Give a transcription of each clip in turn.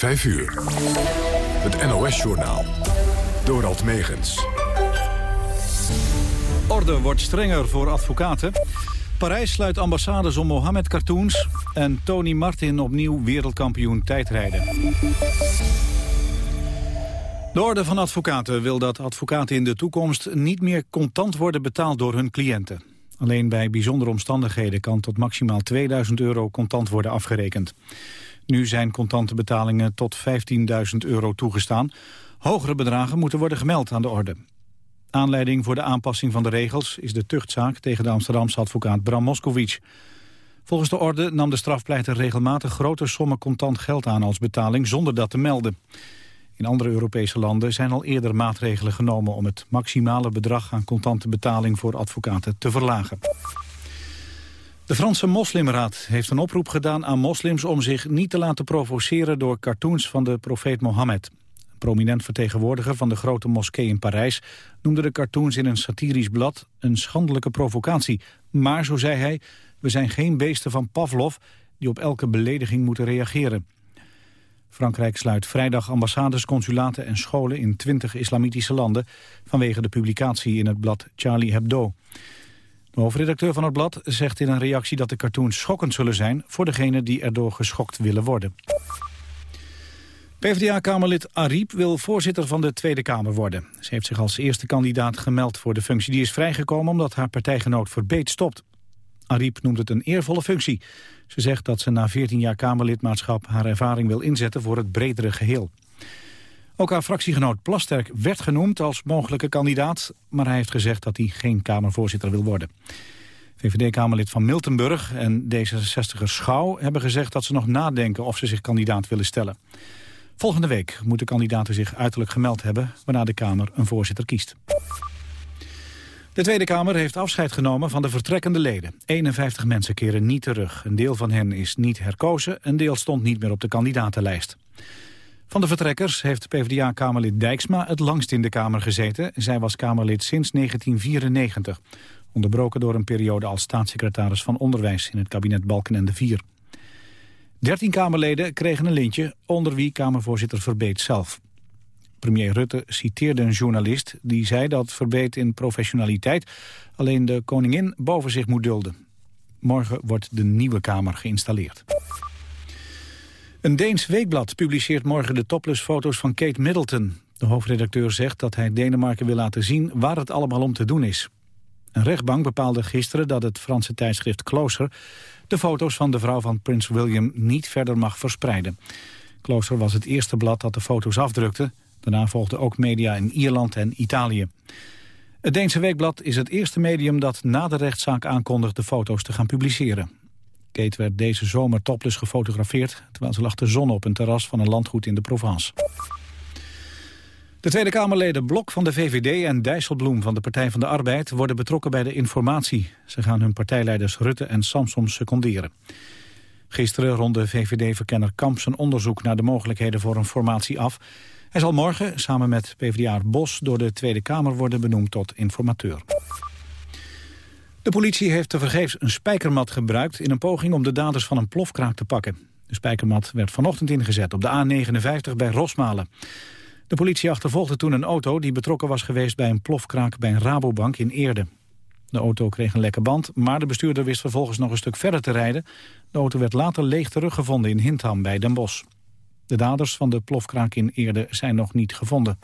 5 uur. Het NOS-journaal. Dorald Megens. Orde wordt strenger voor advocaten. Parijs sluit ambassades om Mohammed-cartoons. En Tony Martin opnieuw wereldkampioen tijdrijden. De Orde van Advocaten wil dat advocaten in de toekomst niet meer contant worden betaald door hun cliënten. Alleen bij bijzondere omstandigheden kan tot maximaal 2000 euro contant worden afgerekend. Nu zijn contante betalingen tot 15.000 euro toegestaan. Hogere bedragen moeten worden gemeld aan de orde. Aanleiding voor de aanpassing van de regels is de tuchtzaak tegen de Amsterdamse advocaat Bram Moskowitz. Volgens de orde nam de strafpleiter regelmatig grote sommen contant geld aan als betaling zonder dat te melden. In andere Europese landen zijn al eerder maatregelen genomen om het maximale bedrag aan contante betaling voor advocaten te verlagen. De Franse Moslimraad heeft een oproep gedaan aan moslims om zich niet te laten provoceren door cartoons van de profeet Mohammed. Een prominent vertegenwoordiger van de grote moskee in Parijs noemde de cartoons in een satirisch blad een schandelijke provocatie. Maar, zo zei hij, we zijn geen beesten van Pavlov die op elke belediging moeten reageren. Frankrijk sluit vrijdag ambassades, consulaten en scholen in 20 islamitische landen vanwege de publicatie in het blad Charlie Hebdo. De hoofdredacteur van het blad zegt in een reactie dat de cartoons schokkend zullen zijn voor degenen die erdoor geschokt willen worden. PvdA-kamerlid Ariep wil voorzitter van de Tweede Kamer worden. Ze heeft zich als eerste kandidaat gemeld voor de functie. Die is vrijgekomen omdat haar partijgenoot Verbeet stopt. Ariep noemt het een eervolle functie. Ze zegt dat ze na 14 jaar Kamerlidmaatschap haar ervaring wil inzetten voor het bredere geheel. Ook haar fractiegenoot Plasterk werd genoemd als mogelijke kandidaat... maar hij heeft gezegd dat hij geen Kamervoorzitter wil worden. VVD-Kamerlid van Miltenburg en D66er Schouw hebben gezegd dat ze nog nadenken of ze zich kandidaat willen stellen. Volgende week moeten kandidaten zich uiterlijk gemeld hebben... waarna de Kamer een voorzitter kiest. De Tweede Kamer heeft afscheid genomen van de vertrekkende leden. 51 mensen keren niet terug. Een deel van hen is niet herkozen, een deel stond niet meer op de kandidatenlijst. Van de vertrekkers heeft PvdA-kamerlid Dijksma het langst in de Kamer gezeten. Zij was Kamerlid sinds 1994. Onderbroken door een periode als staatssecretaris van Onderwijs in het kabinet Balkenende IV. Dertien Kamerleden kregen een lintje, onder wie Kamervoorzitter Verbeet zelf. Premier Rutte citeerde een journalist die zei dat Verbeet in professionaliteit alleen de koningin boven zich moet dulden. Morgen wordt de nieuwe Kamer geïnstalleerd. Een Deens weekblad publiceert morgen de topless-foto's van Kate Middleton. De hoofdredacteur zegt dat hij Denemarken wil laten zien waar het allemaal om te doen is. Een rechtbank bepaalde gisteren dat het Franse tijdschrift Closer... de foto's van de vrouw van prins William niet verder mag verspreiden. Closer was het eerste blad dat de foto's afdrukte. Daarna volgden ook media in Ierland en Italië. Het Deense Weekblad is het eerste medium dat na de rechtszaak aankondigt de foto's te gaan publiceren. Kate werd deze zomer topless gefotografeerd... terwijl ze lag de zon op een terras van een landgoed in de Provence. De Tweede Kamerleden Blok van de VVD en Dijsselbloem van de Partij van de Arbeid... worden betrokken bij de informatie. Ze gaan hun partijleiders Rutte en Samson seconderen. Gisteren ronde VVD-verkenner Kamp zijn onderzoek... naar de mogelijkheden voor een formatie af. Hij zal morgen samen met PvdA Bos door de Tweede Kamer worden benoemd tot informateur. De politie heeft tevergeefs een spijkermat gebruikt... in een poging om de daders van een plofkraak te pakken. De spijkermat werd vanochtend ingezet op de A59 bij Rosmalen. De politie achtervolgde toen een auto die betrokken was geweest... bij een plofkraak bij een Rabobank in Eerde. De auto kreeg een lekke band, maar de bestuurder wist vervolgens nog een stuk verder te rijden. De auto werd later leeg teruggevonden in Hintham bij Den Bosch. De daders van de plofkraak in Eerde zijn nog niet gevonden.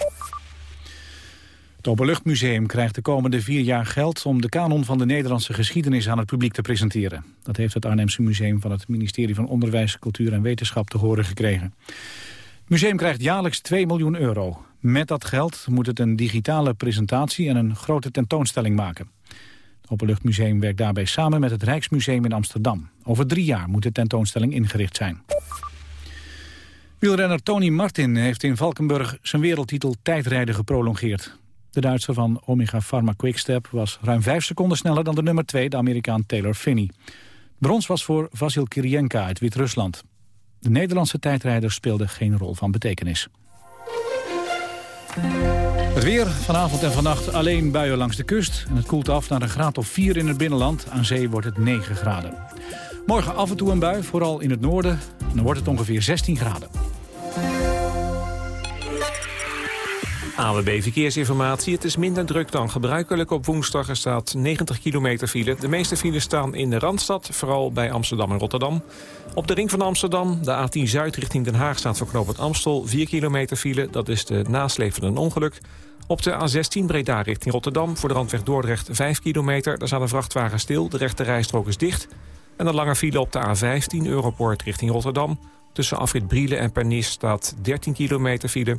Het Openluchtmuseum krijgt de komende vier jaar geld... om de kanon van de Nederlandse geschiedenis aan het publiek te presenteren. Dat heeft het Arnhemse Museum van het ministerie van Onderwijs, Cultuur en Wetenschap te horen gekregen. Het museum krijgt jaarlijks 2 miljoen euro. Met dat geld moet het een digitale presentatie en een grote tentoonstelling maken. Het Openluchtmuseum werkt daarbij samen met het Rijksmuseum in Amsterdam. Over drie jaar moet de tentoonstelling ingericht zijn. Wielrenner Tony Martin heeft in Valkenburg zijn wereldtitel tijdrijden geprolongeerd. De Duitser van Omega Pharma Quickstep was ruim vijf seconden sneller dan de nummer 2, de Amerikaan Taylor Finney. Brons was voor Vasil Kirienka uit Wit-Rusland. De Nederlandse tijdrijder speelde geen rol van betekenis. Het weer, vanavond en vannacht alleen buien langs de kust. En het koelt af naar een graad of 4 in het binnenland. Aan zee wordt het 9 graden. Morgen af en toe een bui, vooral in het noorden. En dan wordt het ongeveer 16 graden. AWB Verkeersinformatie. Het is minder druk dan gebruikelijk. Op woensdag er staat 90 kilometer file. De meeste files staan in de Randstad, vooral bij Amsterdam en Rotterdam. Op de ring van Amsterdam, de A10 Zuid richting Den Haag... staat voor knooppunt Amstel 4 kilometer file. Dat is de nasleep van een ongeluk. Op de A16 Breda richting Rotterdam, voor de randweg Dordrecht 5 kilometer. Daar staat een vrachtwagen stil, de rechte rijstrook is dicht. En een lange file op de A15 Europoort richting Rotterdam. Tussen afrit Brielen en Pernis staat 13 kilometer file.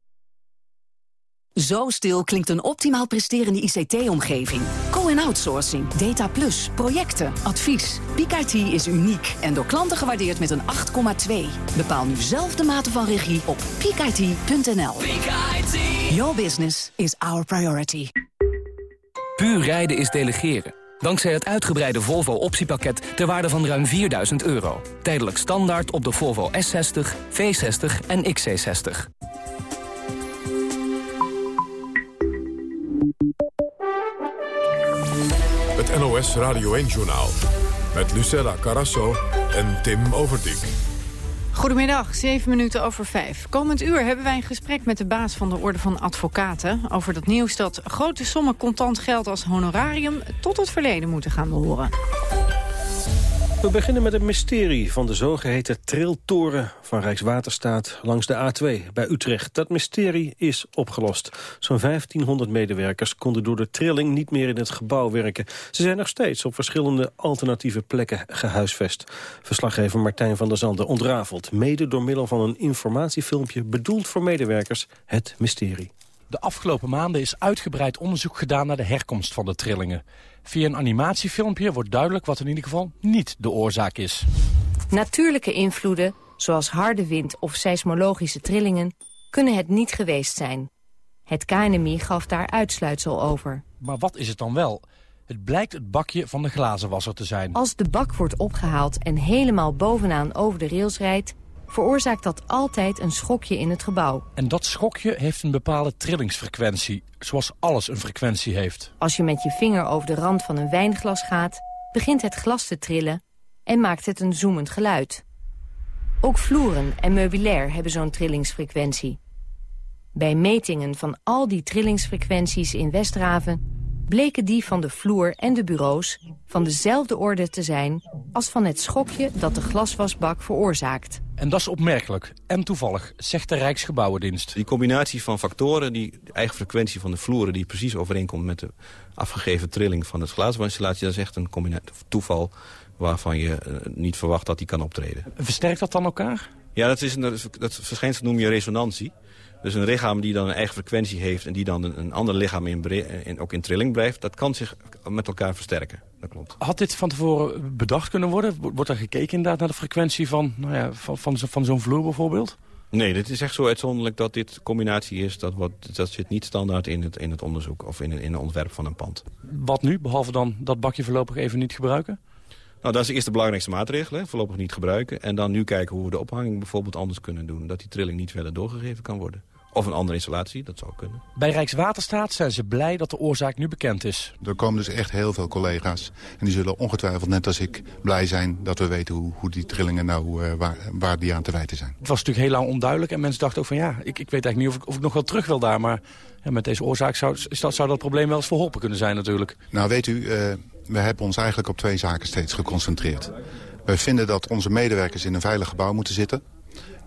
Zo stil klinkt een optimaal presterende ICT-omgeving. Co- en outsourcing, data plus, projecten, advies. Peak is uniek en door klanten gewaardeerd met een 8,2. Bepaal nu zelf de mate van regie op peakit.nl. Your business is our priority. Puur rijden is delegeren. Dankzij het uitgebreide Volvo optiepakket ter waarde van ruim 4000 euro. Tijdelijk standaard op de Volvo S60, V60 en XC60. Radio 1-journaal. Met Lucella Carasso en Tim Overdijk. Goedemiddag, 7 minuten over 5. Komend uur hebben wij een gesprek met de baas van de Orde van Advocaten... over dat nieuws dat grote sommen contant geld als honorarium... tot het verleden moeten gaan behoren. We beginnen met het mysterie van de zogeheten triltoren van Rijkswaterstaat langs de A2 bij Utrecht. Dat mysterie is opgelost. Zo'n 1500 medewerkers konden door de trilling niet meer in het gebouw werken. Ze zijn nog steeds op verschillende alternatieve plekken gehuisvest. Verslaggever Martijn van der Zanden ontrafelt, mede door middel van een informatiefilmpje bedoeld voor medewerkers, het mysterie. De afgelopen maanden is uitgebreid onderzoek gedaan naar de herkomst van de trillingen. Via een animatiefilmpje wordt duidelijk wat in ieder geval niet de oorzaak is. Natuurlijke invloeden, zoals harde wind of seismologische trillingen, kunnen het niet geweest zijn. Het KNMI gaf daar uitsluitsel over. Maar wat is het dan wel? Het blijkt het bakje van de glazenwasser te zijn. Als de bak wordt opgehaald en helemaal bovenaan over de rails rijdt veroorzaakt dat altijd een schokje in het gebouw. En dat schokje heeft een bepaalde trillingsfrequentie, zoals alles een frequentie heeft. Als je met je vinger over de rand van een wijnglas gaat, begint het glas te trillen en maakt het een zoemend geluid. Ook vloeren en meubilair hebben zo'n trillingsfrequentie. Bij metingen van al die trillingsfrequenties in Westraven bleken die van de vloer en de bureaus van dezelfde orde te zijn als van het schokje dat de glaswasbak veroorzaakt. En dat is opmerkelijk en toevallig, zegt de Rijksgebouwendienst. Die combinatie van factoren, die eigen frequentie van de vloeren... die precies overeenkomt met de afgegeven trilling van het glazenwasinstallatie... dat is echt een toeval waarvan je eh, niet verwacht dat die kan optreden. Versterkt dat dan elkaar? Ja, dat, is een, dat verschijnsel noem je resonantie. Dus een lichaam die dan een eigen frequentie heeft... en die dan een, een ander lichaam in, in, ook in trilling blijft... dat kan zich met elkaar versterken. Dat klopt. Had dit van tevoren bedacht kunnen worden? Wordt er gekeken inderdaad naar de frequentie van, nou ja, van, van, van zo'n vloer bijvoorbeeld? Nee, dit is echt zo uitzonderlijk dat dit combinatie is. Dat, dat zit niet standaard in het, in het onderzoek of in, in het ontwerp van een pand. Wat nu, behalve dan dat bakje voorlopig even niet gebruiken? Nou, dat is de eerste belangrijkste maatregel. Hè. Voorlopig niet gebruiken. En dan nu kijken hoe we de ophanging bijvoorbeeld anders kunnen doen. Dat die trilling niet verder doorgegeven kan worden. Of een andere installatie, dat zou kunnen. Bij Rijkswaterstaat zijn ze blij dat de oorzaak nu bekend is. Er komen dus echt heel veel collega's. En die zullen ongetwijfeld, net als ik, blij zijn dat we weten hoe, hoe die trillingen nou, uh, waar, waar die aan te wijten zijn. Het was natuurlijk heel lang onduidelijk en mensen dachten ook van ja, ik, ik weet eigenlijk niet of ik, of ik nog wel terug wil daar. Maar ja, met deze oorzaak zou, dat, zou dat probleem wel eens verholpen kunnen zijn natuurlijk. Nou weet u, uh, we hebben ons eigenlijk op twee zaken steeds geconcentreerd. Wij vinden dat onze medewerkers in een veilig gebouw moeten zitten.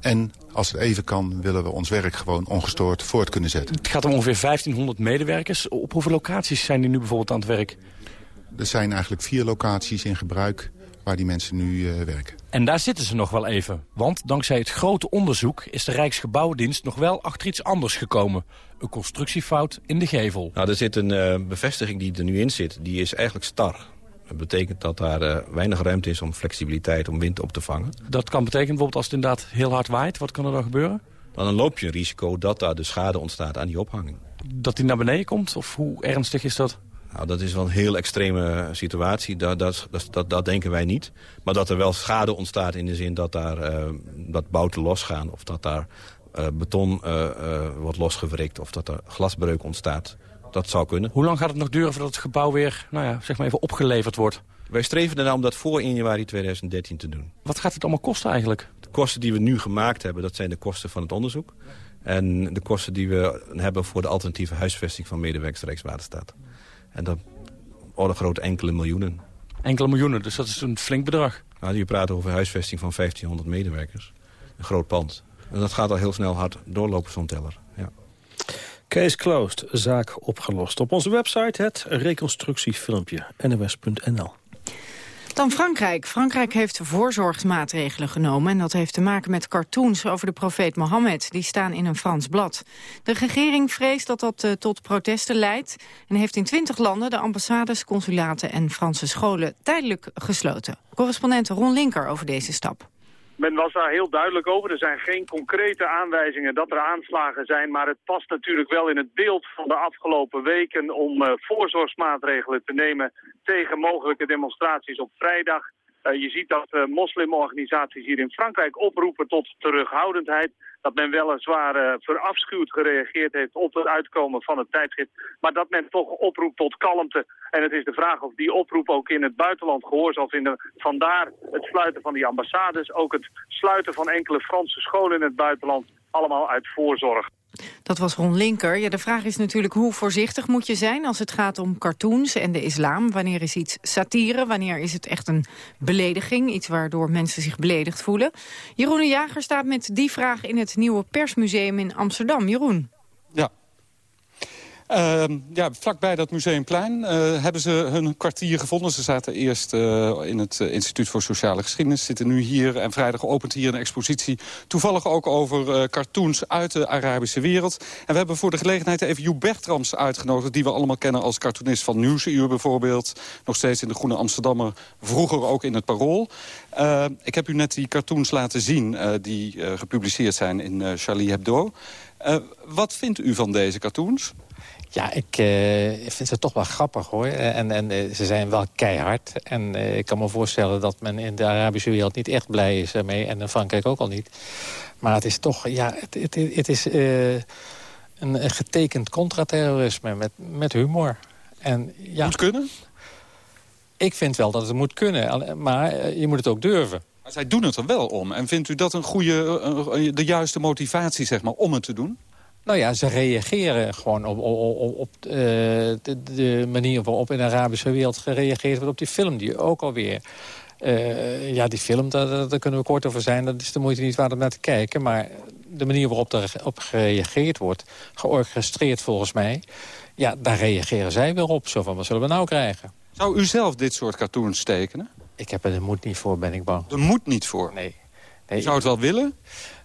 En als het even kan, willen we ons werk gewoon ongestoord voort kunnen zetten. Het gaat om ongeveer 1500 medewerkers. Op hoeveel locaties zijn die nu bijvoorbeeld aan het werk? Er zijn eigenlijk vier locaties in gebruik waar die mensen nu uh, werken. En daar zitten ze nog wel even. Want dankzij het grote onderzoek is de Rijksgebouwdienst nog wel achter iets anders gekomen. Een constructiefout in de gevel. Nou, er zit een uh, bevestiging die er nu in zit. Die is eigenlijk star. Dat betekent dat daar uh, weinig ruimte is om flexibiliteit, om wind op te vangen. Dat kan betekenen bijvoorbeeld als het inderdaad heel hard waait. Wat kan er dan gebeuren? Dan loop je een risico dat daar de schade ontstaat aan die ophanging. Dat die naar beneden komt? Of hoe ernstig is dat? Nou, dat is wel een heel extreme situatie. Dat, dat, dat, dat, denken wij niet. Maar dat er wel schade ontstaat in de zin dat daar uh, dat bouten losgaan... of dat daar uh, beton wordt losgewrikt of dat er glasbreuk ontstaat dat zou kunnen. Hoe lang gaat het nog duren voordat het gebouw weer nou ja, zeg maar even opgeleverd wordt? Wij streven ernaar om dat voor 1 januari 2013 te doen. Wat gaat het allemaal kosten eigenlijk? De kosten die we nu gemaakt hebben, dat zijn de kosten van het onderzoek. En de kosten die we hebben voor de alternatieve huisvesting van medewerkers Rijkswaterstaat. En dat orde groot enkele miljoenen. Enkele miljoenen, dus dat is een flink bedrag. Nou, je praat over huisvesting van 1500 medewerkers. Een groot pand. En dat gaat al heel snel hard doorlopen, zo'n teller. Ja. Case closed, zaak opgelost. Op onze website het reconstructiefilmpje nws.nl. Dan Frankrijk. Frankrijk heeft voorzorgsmaatregelen genomen. En dat heeft te maken met cartoons over de profeet Mohammed. Die staan in een Frans blad. De regering vreest dat dat uh, tot protesten leidt. En heeft in twintig landen de ambassades, consulaten en Franse scholen tijdelijk gesloten. Correspondent Ron Linker over deze stap. Men was daar heel duidelijk over. Er zijn geen concrete aanwijzingen dat er aanslagen zijn. Maar het past natuurlijk wel in het beeld van de afgelopen weken... om uh, voorzorgsmaatregelen te nemen tegen mogelijke demonstraties op vrijdag. Uh, je ziet dat uh, moslimorganisaties hier in Frankrijk oproepen tot terughoudendheid. Dat men weliswaar uh, verafschuwd gereageerd heeft op het uitkomen van het tijdschrift. Maar dat men toch oproept tot kalmte. En het is de vraag of die oproep ook in het buitenland gehoor zal vinden. Vandaar het sluiten van die ambassades. Ook het sluiten van enkele Franse scholen in het buitenland. Allemaal uit voorzorg. Dat was Ron Linker. Ja, de vraag is natuurlijk hoe voorzichtig moet je zijn als het gaat om cartoons en de islam. Wanneer is iets satire? Wanneer is het echt een belediging? Iets waardoor mensen zich beledigd voelen. Jeroen de Jager staat met die vraag in het nieuwe persmuseum in Amsterdam. Jeroen. Uh, ja, vlakbij dat Museumplein uh, hebben ze hun kwartier gevonden. Ze zaten eerst uh, in het Instituut voor Sociale Geschiedenis. Zitten nu hier en vrijdag opent hier een expositie. Toevallig ook over cartoons uit de Arabische wereld. En we hebben voor de gelegenheid even Joep Bertrams uitgenodigd... die we allemaal kennen als cartoonist van Nieuwsuur bijvoorbeeld. Nog steeds in de Groene Amsterdammer. Vroeger ook in het Parool. ik heb u net die cartoons laten zien die gepubliceerd zijn in Charlie Hebdo. Wat vindt u van deze cartoons? Ja, ik uh, vind ze toch wel grappig hoor. En, en uh, ze zijn wel keihard. En uh, ik kan me voorstellen dat men in de Arabische wereld niet echt blij is ermee. En in Frankrijk ook al niet. Maar het is toch, ja, het, het, het is een getekend contraterrorisme met, met humor. En, ja, moet kunnen? Ik vind wel dat het moet kunnen. Maar je moet het ook durven. Maar zij doen het er wel om. En vindt u dat een goede, de juiste motivatie zeg maar, om het te doen? Nou ja, ze reageren gewoon op, op, op uh, de, de, manier waarop in de Arabische wereld gereageerd wordt op die film. Die ook alweer... Uh, ja, die film, daar, daar, kunnen we kort over zijn. Dat is de moeite niet waard om naar te kijken. Maar de manier waarop er op gereageerd wordt, georchestreerd volgens mij... ja, daar reageren zij weer op. Zo van, wat zullen we nou krijgen? Zou u zelf dit soort cartoons tekenen? Ik heb er de moed niet voor, ben ik bang. De moed niet voor? Nee. nee Zou het wel willen?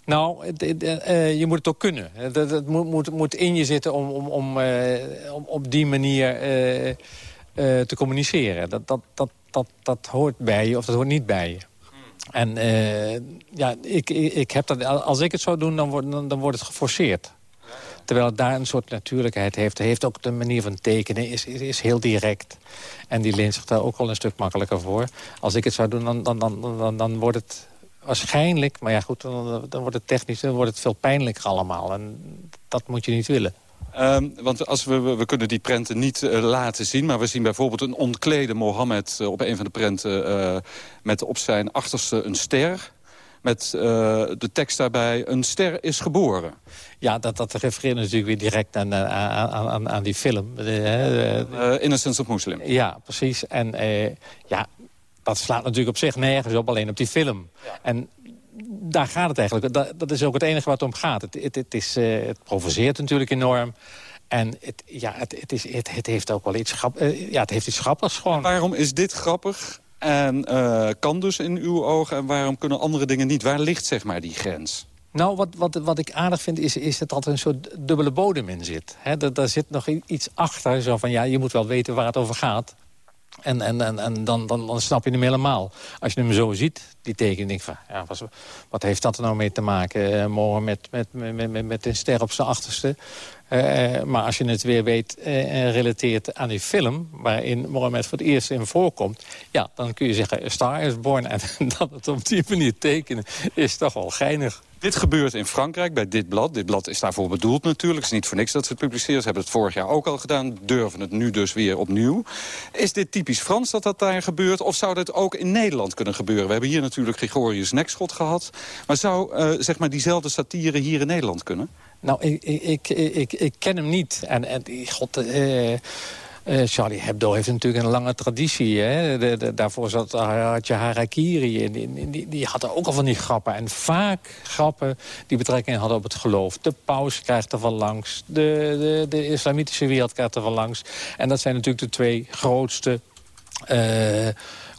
Nou, uh, je moet het ook kunnen. Het moet, moet, moet, in je zitten om, om, om, uh, om op die manier uh, te communiceren. Dat, dat, dat, dat, dat hoort bij je of dat hoort niet bij je. En ja, ik, ik heb dat, als ik het zou doen, dan wordt, dan, dan wordt het geforceerd. Terwijl het daar een soort natuurlijkheid heeft. Het heeft ook de manier van tekenen, is, is, heel direct. En die leent zich daar ook wel een stuk makkelijker voor. Als ik het zou doen, dan, dan, dan, dan, dan wordt het waarschijnlijk... maar ja goed, dan, wordt het technisch dan wordt het veel pijnlijker allemaal. En dat moet je niet willen. Um, want als we, we kunnen die prenten niet uh, laten zien... maar we zien bijvoorbeeld een ontklede Mohammed uh, op een van de prenten... Uh, met op zijn achterste een ster met de tekst daarbij... een ster is geboren. Ja, dat, dat refereert natuurlijk weer direct aan, aan, aan, aan die film. Innocence of Muslim. Ja, precies. En ja, dat slaat natuurlijk op zich nergens op, alleen op die film. Ja. En daar gaat het eigenlijk. Dat, dat, is ook het enige wat om gaat. Het, het, het, is, uh, het provoceert natuurlijk enorm. En het, ja, het, het, is, het, het heeft ook wel iets, grap, uh, ja, het heeft iets grappigs gewoon. En waarom is dit grappig en uh, kan dus in uw ogen... en waarom kunnen andere dingen niet? Waar ligt zeg maar die grens? Nou, wat, wat, wat ik aardig vind, is, is dat er een soort dubbele bodem in zit. He, daar, zit nog iets achter, zo van, ja, je moet wel weten waar het over gaat. En, en, en, en dan, dan, dan snap je hem helemaal. Als je hem zo ziet, die tekening van... Ja, wat, heeft dat er nou mee te maken? Uh, morgen met, met, met, met, met ster op zijn achterste. Uh, maar als je het weer weet uh, relateert aan die film... waarin Mohammed voor het eerst in voorkomt... ja, dan kun je zeggen, Star is Born. En dat het op die manier tekenen is toch wel geinig. Dit gebeurt in Frankrijk bij dit blad. Dit blad is daarvoor bedoeld natuurlijk. Het is niet voor niks dat ze het publiceren. Ze hebben het vorig jaar ook al gedaan. Durven het nu dus weer opnieuw. Is dit typisch Frans dat dat daar gebeurt? Of zou dat ook in Nederland kunnen gebeuren? We hebben hier natuurlijk Gregorius Nekschot gehad. Maar zou zeg maar diezelfde satire hier in Nederland kunnen? Nou, ik, ik, ik, ik, ken hem niet. En, en god... Uh, uh, Charlie Hebdo heeft natuurlijk een lange traditie. Hè? Daarvoor zat, had je Harakiri. Die, die, die hadden ook al van die grappen. En vaak grappen die betrekking hadden op het geloof. De paus krijgt er van langs. De, de, de islamitische wereld krijgt er van langs. En dat zijn natuurlijk de twee grootste... Uh,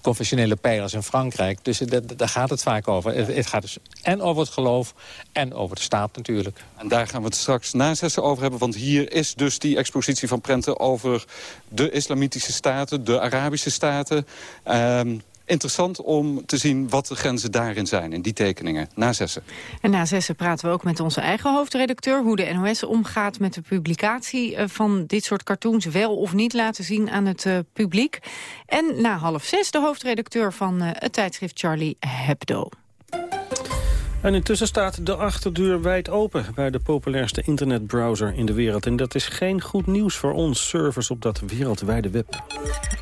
confessionele pijlers in Frankrijk. Dus daar gaat het vaak over. Het, gaat dus en over het geloof en over de staat natuurlijk. En daar gaan we het straks na zessen over hebben. Want hier is dus die expositie van prenten over de islamitische staten, de Arabische staten. Um, interessant om te zien wat de grenzen daarin zijn, in die tekeningen, na zessen. En na zessen praten we ook met onze eigen hoofdredacteur... hoe de NOS omgaat met de publicatie eh, van dit soort cartoons... wel of niet laten zien aan het uh, publiek. En na half zes de hoofdredacteur van uh, het tijdschrift Charlie Hebdo. En intussen staat de achterdeur wijd open bij de populairste internetbrowser in de wereld. En dat is geen goed nieuws voor ons, servers op dat wereldwijde web.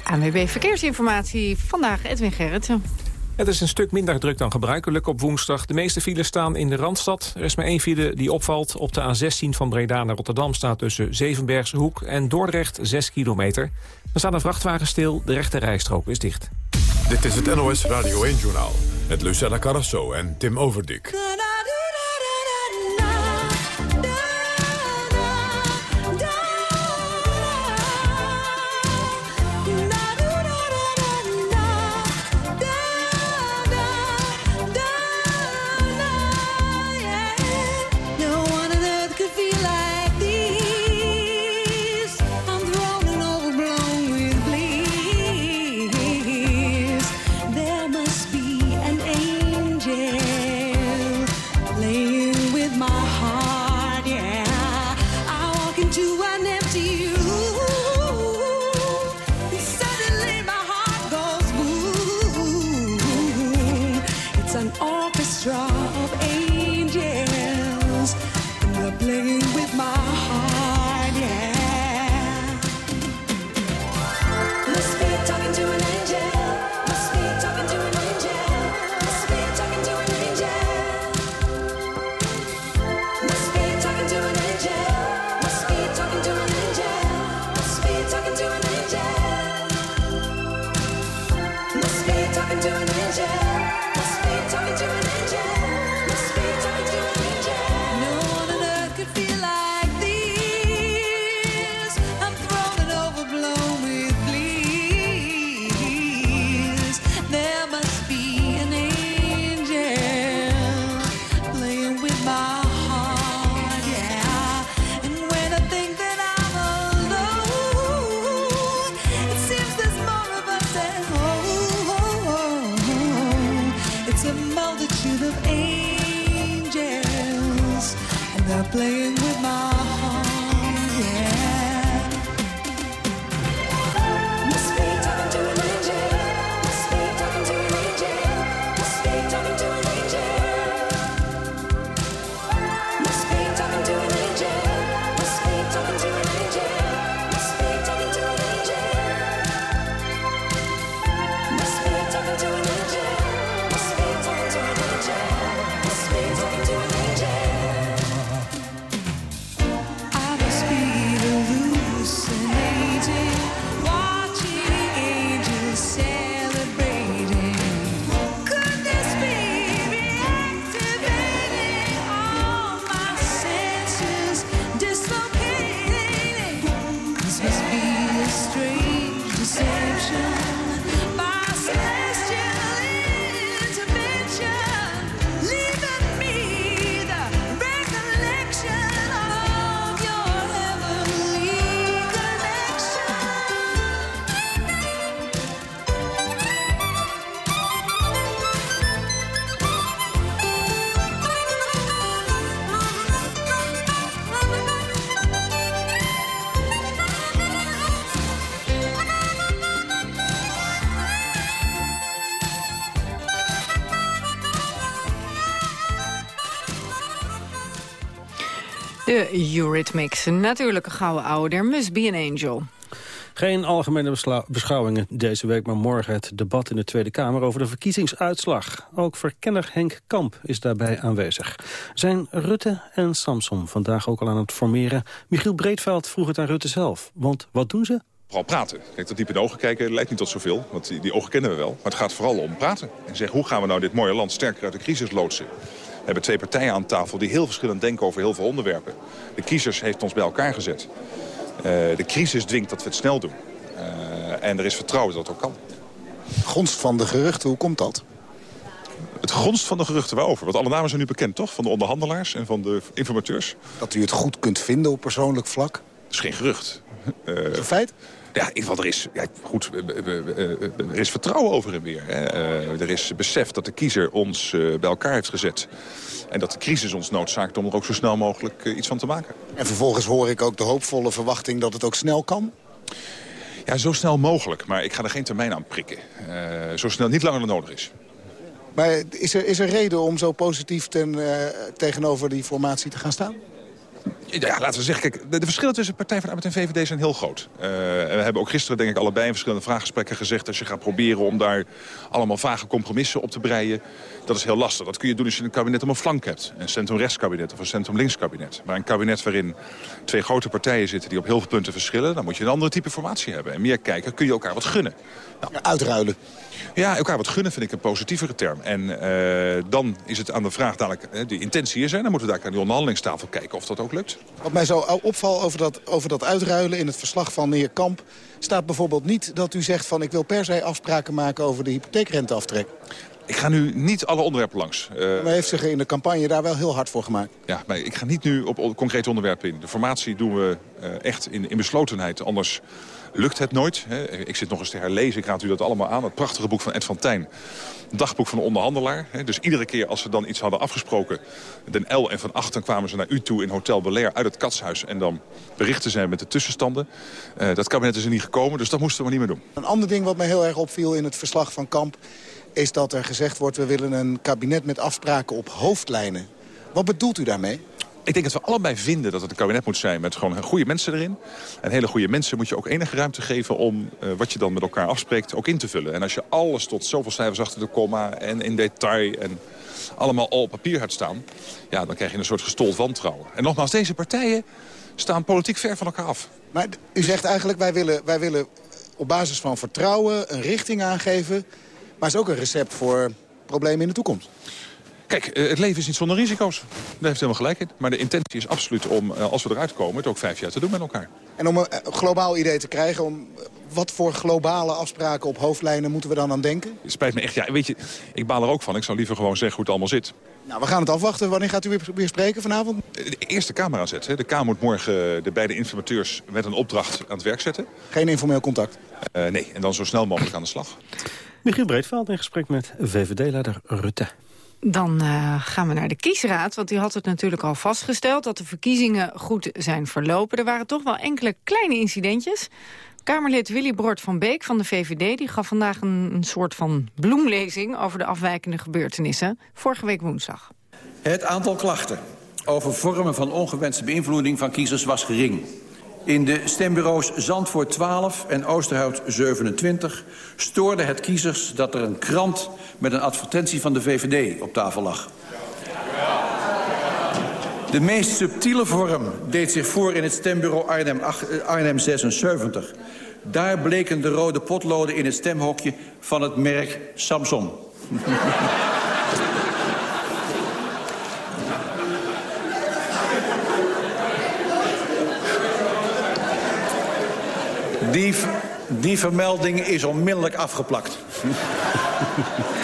ANWB Verkeersinformatie, vandaag Edwin Gerritsen. Het is een stuk minder druk dan gebruikelijk op woensdag. De meeste files staan in de Randstad. Er is maar één file die opvalt. Op de A16 van Breda naar Rotterdam staat tussen Zevenbergse Hoek en Dordrecht 6 kilometer. Er staat een vrachtwagen stil, de rechte rijstrook is dicht. Dit is het NOS Radio 1-journaal met Lucella Carrasso en Tim Overdik. It's an orchestra. Christmas. Eurythmics, natuurlijk een gouden oude. There must be an angel. Geen algemene beschouwingen deze week, maar morgen het debat in de Tweede Kamer over de verkiezingsuitslag. Ook verkenner Henk Kamp is daarbij aanwezig. Zijn Rutte en Samson vandaag ook al aan het formeren? Michiel Breedveld vroeg het aan Rutte zelf, want wat doen ze? Vooral praten. Kijk, dat diep in de ogen kijken lijkt niet tot zoveel, want die, die ogen kennen we wel. Maar het gaat vooral om praten. En zeggen, hoe gaan we nou dit mooie land sterker uit de crisis loodsen? We hebben twee partijen aan tafel die heel verschillend denken over heel veel onderwerpen. De kiezers heeft ons bij elkaar gezet. Uh, de crisis dwingt dat we het snel doen. Uh, en er is vertrouwen dat het ook kan. Gonst van de geruchten, hoe komt dat? Het gonst van de geruchten waarover? Want alle namen zijn nu bekend, toch? Van de onderhandelaars en van de informateurs. Dat u het goed kunt vinden op persoonlijk vlak? Dat is geen gerucht. Uh, is een feit? Ja, in ieder geval, er is, ja, goed, er is vertrouwen over en weer. Hè. Uh, er is besef dat de kiezer ons uh, bij elkaar heeft gezet. En dat de crisis ons noodzaakt om er ook zo snel mogelijk iets van te maken. En vervolgens hoor ik ook de hoopvolle verwachting dat het ook snel kan? Ja, zo snel mogelijk. Maar ik ga er geen termijn aan prikken. zo snel, niet langer dan nodig is. Maar is er, is er reden om zo positief ten, tegenover die formatie te gaan staan? Ja, laten we zeggen, kijk, de, de, verschillen tussen Partij van de Arbeid en VVD zijn heel groot. Uh, we hebben ook gisteren denk ik allebei in verschillende vraaggesprekken gezegd... als je gaat proberen om daar allemaal vage compromissen op te breien... dat is heel lastig. Dat kun je doen als je een kabinet om een flank hebt. Een centrum-rechts kabinet of een centrum-links kabinet. Maar een kabinet waarin twee grote partijen zitten... die op heel veel punten verschillen... dan moet je een andere type formatie hebben. En meer kijken, kun je elkaar wat gunnen. Nou, ja, uitruilen. Ja, elkaar wat gunnen vind ik een positievere term. En uh, dan is het aan de vraag dadelijk, uh, de intentie is er... dan moeten we daar aan die onderhandelingstafel kijken of dat ook lukt. Wat mij zo opvalt over dat, over dat uitruilen in het verslag van meneer Kamp... staat bijvoorbeeld niet dat u zegt van... ik wil per se afspraken maken over de hypotheekrenteaftrek. Ik ga nu niet alle onderwerpen langs. Uh, maar heeft zich in de campagne daar wel heel hard voor gemaakt. Ja, maar ik ga niet nu op concrete onderwerpen in. De formatie doen we uh, echt in, in beslotenheid. Anders lukt het nooit. Ik zit nog eens te herlezen, ik raad u dat allemaal aan. Het prachtige boek van Ed van Tijn. Dagboek van de onderhandelaar. Dus iedere keer als ze dan iets hadden afgesproken... Den L en Van Achten kwamen ze naar u toe in Hotel Belair uit het katshuis. En dan berichten ze met de tussenstanden. Uh, dat kabinet is er niet gekomen, dus dat moesten we niet meer doen. Een ander ding wat mij heel erg opviel in het verslag van Kamp... is dat er gezegd wordt, we willen een kabinet met afspraken op hoofdlijnen. Wat bedoelt u daarmee? Ik denk dat we allebei vinden dat het een kabinet moet zijn met gewoon goede mensen erin. En hele goede mensen moet je ook enige ruimte geven om uh, wat je dan met elkaar afspreekt ook in te vullen. En als je alles tot zoveel cijfers achter de komma en in detail en allemaal al op papier hebt staan... ja, dan krijg je een soort gestold wantrouwen. En nogmaals, deze partijen staan politiek ver van elkaar af. Maar u zegt eigenlijk, wij willen, wij willen op basis van vertrouwen een richting aangeven... maar is ook een recept voor problemen in de toekomst. Kijk, het leven is niet zonder risico's. Daar heeft helemaal gelijk in. Maar de intentie is absoluut om, als we eruit komen... het ook vijf jaar te doen met elkaar. En om een globaal idee te krijgen... Om, wat voor globale afspraken op hoofdlijnen moeten we dan aan denken? Het spijt me echt. Ja, weet je, ik baal er ook van. Ik zou liever gewoon zeggen hoe het allemaal zit. Nou, we gaan het afwachten. Wanneer gaat u weer, weer spreken vanavond? De eerste Kamer aanzetten. De Kamer moet morgen de beide informateurs met een opdracht aan het werk zetten. Geen informeel contact? Uh, nee, en dan zo snel mogelijk aan de slag. Michiel Breedveld in gesprek met VVD-leider Rutte. Dan uh, gaan we naar de kiesraad, want die had het natuurlijk al vastgesteld... dat de verkiezingen goed zijn verlopen. Er waren toch wel enkele kleine incidentjes. Kamerlid Willy Brord van Beek van de VVD... die gaf vandaag een soort van bloemlezing over de afwijkende gebeurtenissen. Vorige week woensdag. Het aantal klachten over vormen van ongewenste beïnvloeding van kiezers was gering. In de stembureaus Zandvoort 12 en Oosterhout 27 stoorde het kiezers dat er een krant met een advertentie van de VVD op tafel lag. De meest subtiele vorm deed zich voor in het stembureau Arnhem, Arnhem 76. Daar bleken de rode potloden in het stemhokje van het merk Samsung. Die, vermelding is onmiddellijk afgeplakt.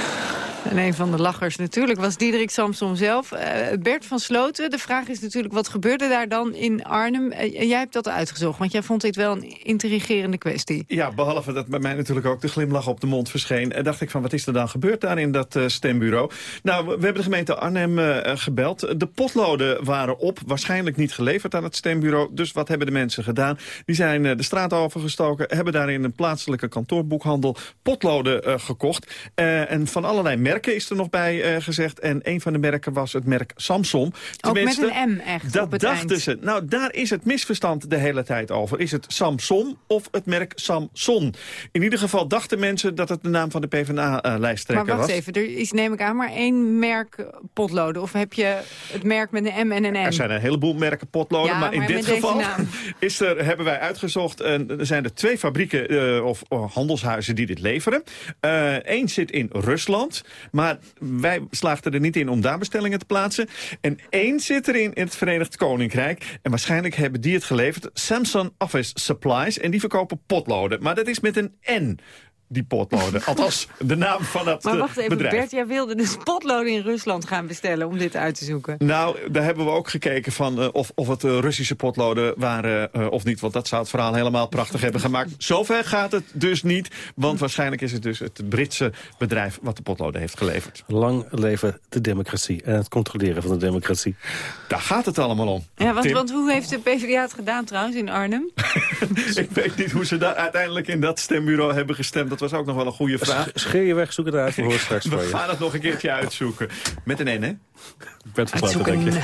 En een van de lachers natuurlijk was Diederik Samson zelf. Uh, Bert van Sloten, de vraag is natuurlijk... wat gebeurde daar dan in Arnhem? Uh, jij hebt dat uitgezocht, want jij vond dit wel een intrigerende kwestie. Ja, behalve dat bij mij natuurlijk ook de glimlach op de mond verscheen... Uh, dacht ik van, wat is er dan gebeurd daar in dat stembureau? Nou, we hebben de gemeente Arnhem gebeld. De potloden waren op, waarschijnlijk niet geleverd aan het stembureau. Dus wat hebben de mensen gedaan? Die zijn de straat overgestoken... hebben daar in een plaatselijke kantoorboekhandel potloden gekocht... en van allerlei merken merken is er nog bij gezegd. En een van de merken was het merk Samsung. Ook met een M echt Dat op het dachten eind. ze. Nou, daar is het misverstand de hele tijd over. Is het Samsung of het merk Samson? In ieder geval dachten mensen dat het de naam van de PvdA-lijsttrekker Maar was. wacht even, er is neem ik aan maar één merk eh, potloden. Of heb je het merk met een M en een N? Er zijn een helemaal merken potloden, Ja, maar in maar dit geval is er, hebben wij uitgezocht... en er zijn er twee fabrieken eh, of oh, handelshuizen die dit leveren. Eén zit in Rusland, maar wij slaagden er niet in om daar bestellingen te plaatsen. En één zit er in, in het Verenigd Koninkrijk. En waarschijnlijk hebben die het geleverd. Samsung Office Supplies, en die verkopen potloden. Maar dat is met een N, die potloden. Althans, de naam van dat Maar eh, wacht even, bedrijf. Bert, jij wilde dus potloden in Rusland gaan bestellen om dit uit te zoeken. Nou, daar hebben we ook gekeken van eh, of, of het eh, Russische potloden waren eh, of niet. Want dat zou het verhaal helemaal prachtig hebben gemaakt. Zover gaat het dus niet. Want waarschijnlijk is het dus het Britse bedrijf wat de potloden heeft geleverd. Lang leven de democratie en het controleren van de democratie. Daar gaat het allemaal om. Ja, want, want hoe heeft de PvdA het gedaan trouwens in Arnhem? Ik weet niet hoe ze daar uiteindelijk in dat stembureau hebben gestemd. Dat was ook nog wel een goede vraag. Scheer je weg, zoek het uit, we horen straks We van je. gaan het nog een keertje uitzoeken. Met een N, hè? Bert van Platen, dank je.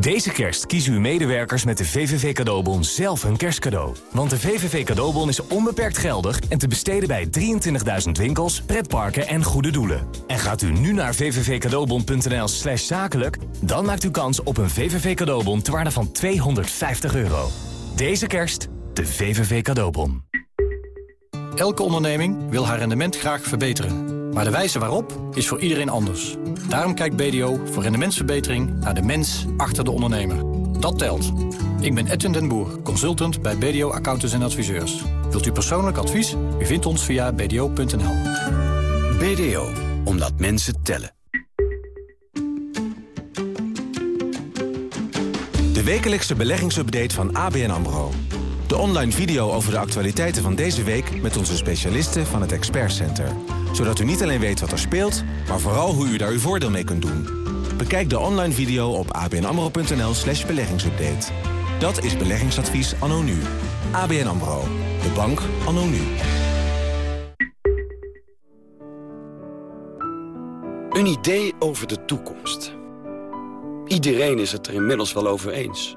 Deze kerst kiezen uw medewerkers met de VVV Cadeaubon zelf hun kerstcadeau. Want de VVV Cadeaubon is onbeperkt geldig en te besteden bij 23.000 winkels, pretparken en goede doelen. En gaat u nu naar vvvcadeaubon.nl slash zakelijk... dan maakt u kans op een VVV Cadeaubon ter waarde van 250 euro. Deze kerst de VVV Cadeaubon. Elke onderneming wil haar rendement graag verbeteren. Maar de wijze waarop is voor iedereen anders. Daarom kijkt BDO voor rendementsverbetering naar de mens achter de ondernemer. Dat telt. Ik ben Edwin den Boer, consultant bij BDO Accountants en Adviseurs. Wilt u persoonlijk advies? U vindt ons via bdo.nl. BDO, omdat mensen tellen. De wekelijkse beleggingsupdate van ABN AMRO. De online video over de actualiteiten van deze week... met onze specialisten van het Expert Center. Zodat u niet alleen weet wat er speelt... maar vooral hoe u daar uw voordeel mee kunt doen. Bekijk de online video op abnamro.nl slash beleggingsupdate. Dat is beleggingsadvies anno nu. ABN AMRO. De bank anno nu. Een idee over de toekomst. Iedereen is het er inmiddels wel over eens.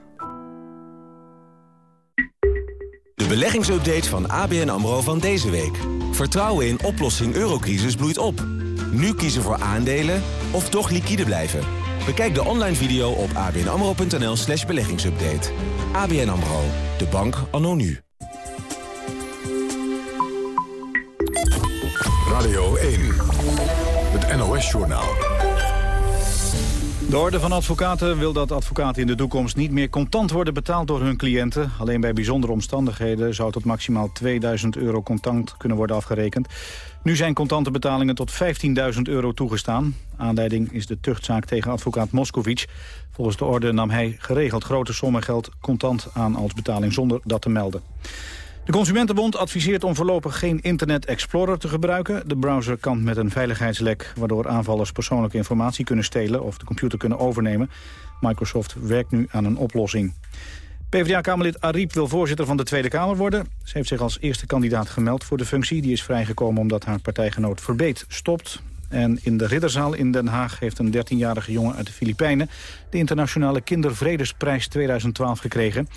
De beleggingsupdate van ABN AMRO van deze week. Vertrouwen in oplossing eurocrisis bloeit op. Nu kiezen voor aandelen of toch liquide blijven. Bekijk de online video op abnamro.nl slash beleggingsupdate. ABN AMRO. De bank anno nu. Radio 1. Het NOS-journaal. De Orde van Advocaten wil dat advocaten in de toekomst niet meer contant worden betaald door hun cliënten. Alleen bij bijzondere omstandigheden zou tot maximaal 2000 euro contant kunnen worden afgerekend. Nu zijn contante betalingen tot 15.000 euro toegestaan. Aanleiding is de tuchtzaak tegen advocaat Moskovic. Volgens de orde nam hij geregeld grote sommen geld contant aan als betaling zonder dat te melden. De Consumentenbond adviseert om voorlopig geen Internet Explorer te gebruiken. De browser kan met een veiligheidslek waardoor aanvallers persoonlijke informatie kunnen stelen of de computer kunnen overnemen. Microsoft werkt nu aan een oplossing. PvdA-kamerlid Ariep wil voorzitter van de Tweede Kamer worden. Ze heeft zich als eerste kandidaat gemeld voor de functie. Die is vrijgekomen omdat haar partijgenoot Verbeet stopt. En in de Ridderzaal in Den Haag heeft een 13-jarige jongen uit de Filipijnen... de internationale Kindervredesprijs 2012 gekregen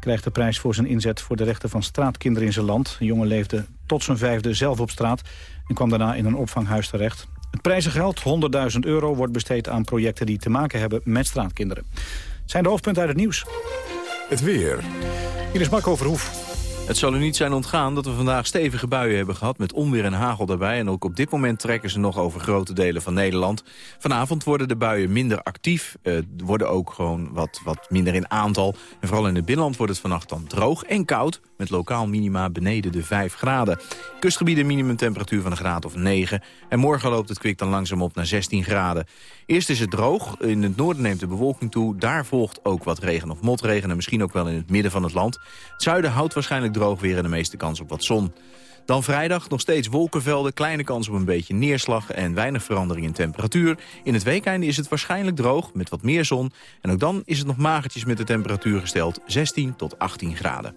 krijgt de prijs voor zijn inzet voor de rechten van straatkinderen in zijn land. De jongen leefde tot zijn vijfde zelf op straat en kwam daarna in een opvanghuis terecht. Het prijzengeld, 100.000 euro, wordt besteed aan projecten die te maken hebben met straatkinderen. Het zijn de hoofdpunten uit het nieuws. Het weer. Hier is Marco Verhoef. Het zal u niet zijn ontgaan dat we vandaag stevige buien hebben gehad... met onweer en hagel daarbij. En ook op dit moment trekken ze nog over grote delen van Nederland. Vanavond worden de buien minder actief. Uh, worden ook gewoon wat, wat minder in aantal. En vooral in het binnenland wordt het vannacht dan droog en koud... met lokaal minima beneden de 5 graden. Kustgebieden minimumtemperatuur van een graad of 9. En morgen loopt het kwik dan langzaam op naar 16 graden. Eerst is het droog. In het noorden neemt de bewolking toe. Daar volgt ook wat regen of motregen. En misschien ook wel in het midden van het land. Het zuiden houdt waarschijnlijk droog weer en de meeste kans op wat zon. Dan vrijdag nog steeds wolkenvelden, kleine kans op een beetje neerslag... en weinig verandering in temperatuur. In het weekende is het waarschijnlijk droog, met wat meer zon. En ook dan is het nog magertjes met de temperatuur gesteld, 16 tot 18 graden.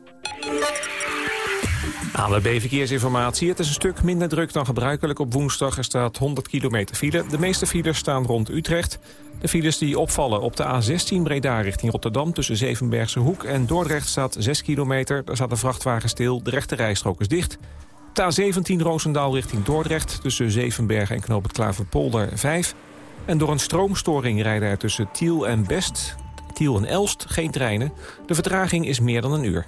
ANWB Verkeersinformatie. Het is een stuk minder druk dan gebruikelijk op woensdag. Er staat 100 kilometer file. De meeste files staan rond Utrecht. De files die opvallen op de A16 Breda richting Rotterdam... tussen Zevenbergse Hoek en Dordrecht staat 6 kilometer. Daar staat een vrachtwagen stil. De rechte rijstrook is dicht. De A17 Roosendaal richting Dordrecht tussen Zevenbergen en Knoop het Klaverpolder 5. En door een stroomstoring rijden er tussen Tiel en Best... Tiel en Elst geen treinen. De vertraging is meer dan een uur.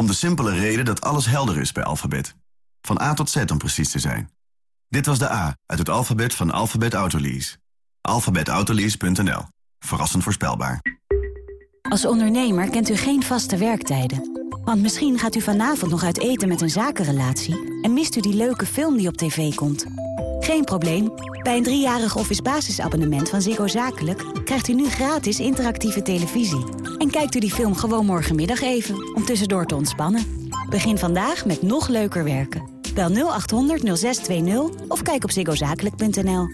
Om de simpele reden dat alles helder is bij Alphabet. Van A tot Z om precies te zijn. Dit was de A uit het alfabet van Alphabet Autolease. Alphabetautolease.nl. Verrassend voorspelbaar. Als ondernemer kent u geen vaste werktijden. Want misschien gaat u vanavond nog uit eten met een zakenrelatie... en mist u die leuke film die op tv komt. Geen probleem. Bij een driejarig office basisabonnement van Ziggo Zakelijk... krijgt u nu gratis interactieve televisie. En kijkt u die film gewoon morgenmiddag even, om tussendoor te ontspannen. Begin vandaag met nog leuker werken. Bel 0800 0620 of kijk op ziggozakelijk.nl.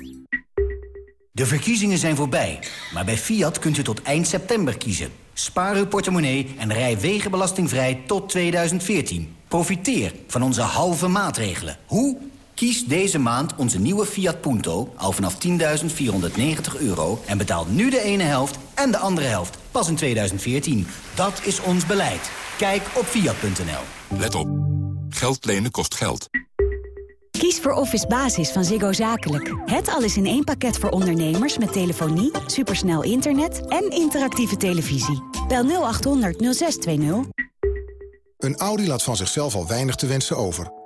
De verkiezingen zijn voorbij, maar bij Fiat kunt u tot eind september kiezen. Spaar uw portemonnee en rij wegenbelastingvrij tot 2014. Profiteer van onze halve maatregelen. Hoe? Kies deze maand onze nieuwe Fiat Punto al vanaf 10.490 euro... en betaal nu de ene helft en de andere helft pas in 2014. Dat is ons beleid. Kijk op fiat.nl. Let op. Geld lenen kost geld. Kies voor Office Basis van Ziggo Zakelijk. Het alles in één pakket voor ondernemers met telefonie, supersnel internet en interactieve televisie. Bel 0800 0620. Een Audi laat van zichzelf al weinig te wensen over.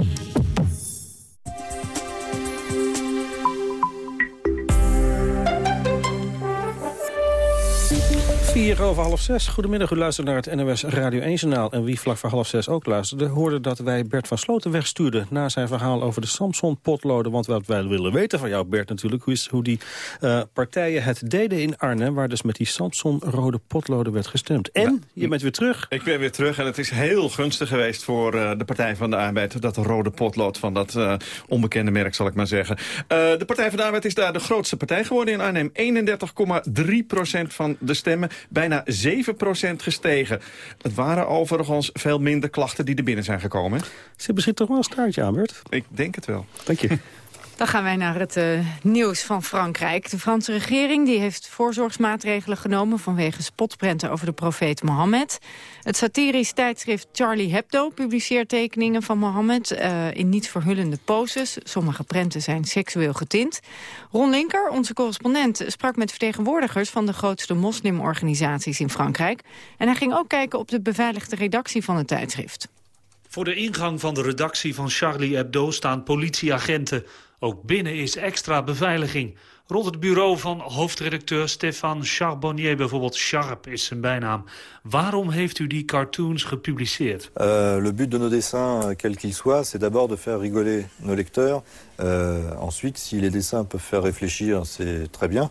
4 over half zes. Goedemiddag, u luistert naar het NOS Radio 1-journaal. En wie vlak voor half zes ook luisterde... hoorde dat wij Bert van Sloten wegstuurden... na zijn verhaal over de Samson-potloden. Want wat wij willen weten van jou, Bert, natuurlijk... hoe, is, hoe die uh, partijen het deden in Arnhem... waar dus met die Samson-rode potloden werd gestemd. En, je bent weer terug. Ik ben weer terug en het is heel gunstig geweest... voor uh, de Partij van de Arbeid, dat rode potlood... van dat uh, onbekende merk, zal ik maar zeggen. de Partij van de Arbeid is daar de grootste partij geworden in Arnhem. 31,3% van de stemmen bijna 7% gestegen. Het waren overigens veel minder klachten die er binnen zijn gekomen. Ze misschien toch wel een staartje aan, Bert? Ik denk het wel. Dank je. Dan gaan wij naar het uh, nieuws van Frankrijk. De Franse regering die heeft voorzorgsmaatregelen genomen... vanwege spotprenten over de profeet Mohammed. Het satirisch tijdschrift Charlie Hebdo publiceert tekeningen van Mohammed... Uh, in niet verhullende poses. Sommige prenten zijn seksueel getint. Ron Linker, onze correspondent, sprak met vertegenwoordigers... van de grootste moslimorganisaties in Frankrijk. En hij ging ook kijken op de beveiligde redactie van het tijdschrift. Voor de ingang van de redactie van Charlie Hebdo staan politieagenten. Ook binnen is extra beveiliging. Rond het bureau van hoofdredacteur Stéphane Charbonnier bijvoorbeeld, Sharp is zijn bijnaam. Waarom heeft u die cartoons gepubliceerd? Uh, le but de nos dessins, quel qu'il soit, c'est d'abord de faire rigoler nos lecteurs. Uh, ensuite, si les dessins peuvent faire réfléchir, c'est très bien.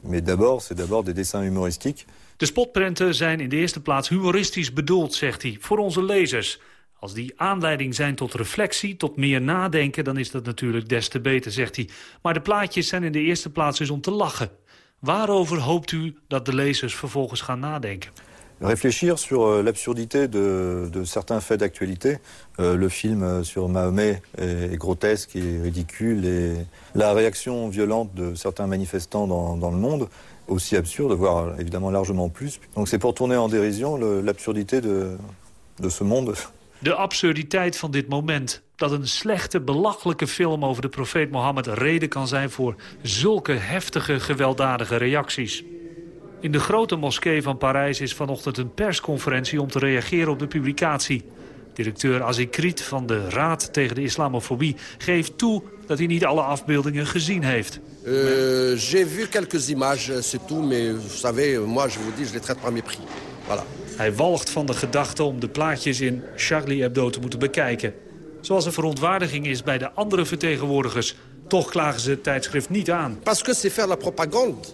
Mais d'abord, c'est d'abord des dessins humoristiques. De spotprenten zijn in de eerste plaats humoristisch bedoeld, zegt hij, voor onze lezers. Als die aanleiding zijn tot reflectie, tot meer nadenken... dan is dat natuurlijk des te beter, zegt hij. Maar de plaatjes zijn in de eerste plaats dus om te lachen. Waarover hoopt u dat de lezers vervolgens gaan nadenken? Réfléchir sur euh, l'absurdité de, de certains faits d'actualité. Euh, le film euh, sur Mahomet est, grotesque et ridicule. Et la réaction violente de certains manifestants dans, dans le monde aussi absurde, voire évidemment largement plus. Donc c'est pour tourner en dérision l'absurdité de, de ce monde De absurditeit van dit moment. Dat een slechte, belachelijke film over de profeet Mohammed reden kan zijn voor zulke heftige, gewelddadige reacties. In de grote moskee van Parijs is vanochtend een persconferentie om te reageren op de publicatie. Directeur Azikriet van de Raad tegen de Islamofobie geeft toe dat hij niet alle afbeeldingen gezien heeft. Uh, J'ai vu quelques images, c'est tout, mais vous savez, moi je vous dis, je les traite par mépris. Voilà. Hij walgt van de gedachte om de plaatjes in Charlie Hebdo te moeten bekijken. Zoals een verontwaardiging is bij de andere vertegenwoordigers. Toch klagen ze het tijdschrift niet aan. Parce que c'est faire la propagande.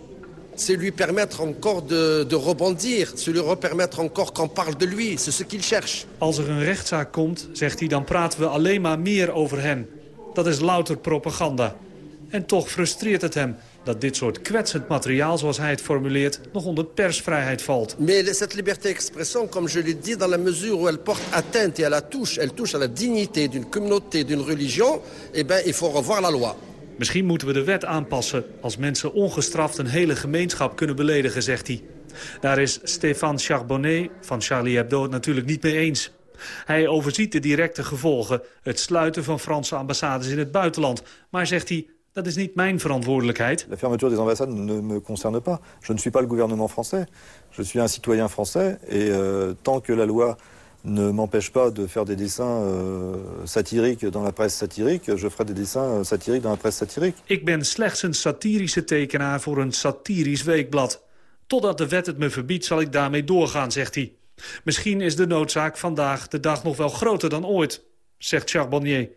C'est lui permettre encore de, de rebondir. C'est lui permettre encore qu'on parle de lui. C'est ce qu'il cherche. Als er een rechtszaak komt, zegt hij, dan praten we alleen maar meer over hem. Dat is louter propaganda. En toch frustreert het hem dat dit soort kwetsend materiaal, zoals hij het formuleert, nog onder persvrijheid valt. Mais cette liberté d'expression, comme je l'ai dit, dans la mesure où elle porte atteinte et elle touche, elle touche à la dignité d'une communauté, d'une religion, eh ben, il faut revoir la loi. Misschien moeten we de wet aanpassen als mensen ongestraft een hele gemeenschap kunnen beledigen, zegt hij. Daar is Stéphane Charbonnet van Charlie Hebdo het natuurlijk niet mee eens. Hij overziet de directe gevolgen, het sluiten van Franse ambassades in het buitenland. Maar zegt hij, dat is niet mijn verantwoordelijkheid. La fermeture des ambassades ne me concerne pas. Je ne suis pas le gouvernement français. Je suis un citoyen français et euh, tant que la loi ne m'empêche pas de faire des dessins euh, satiriques dans la presse satirique, je ferai des dessins euh, satiriques dans la presse satirique. Ik ben slechts een satirische tekenaar voor een satirisch weekblad. Totdat de wet het me verbiedt, zal ik daarmee doorgaan, zegt hij. Misschien is de noodzaak vandaag de dag nog wel groter dan ooit, zegt Charbonnier.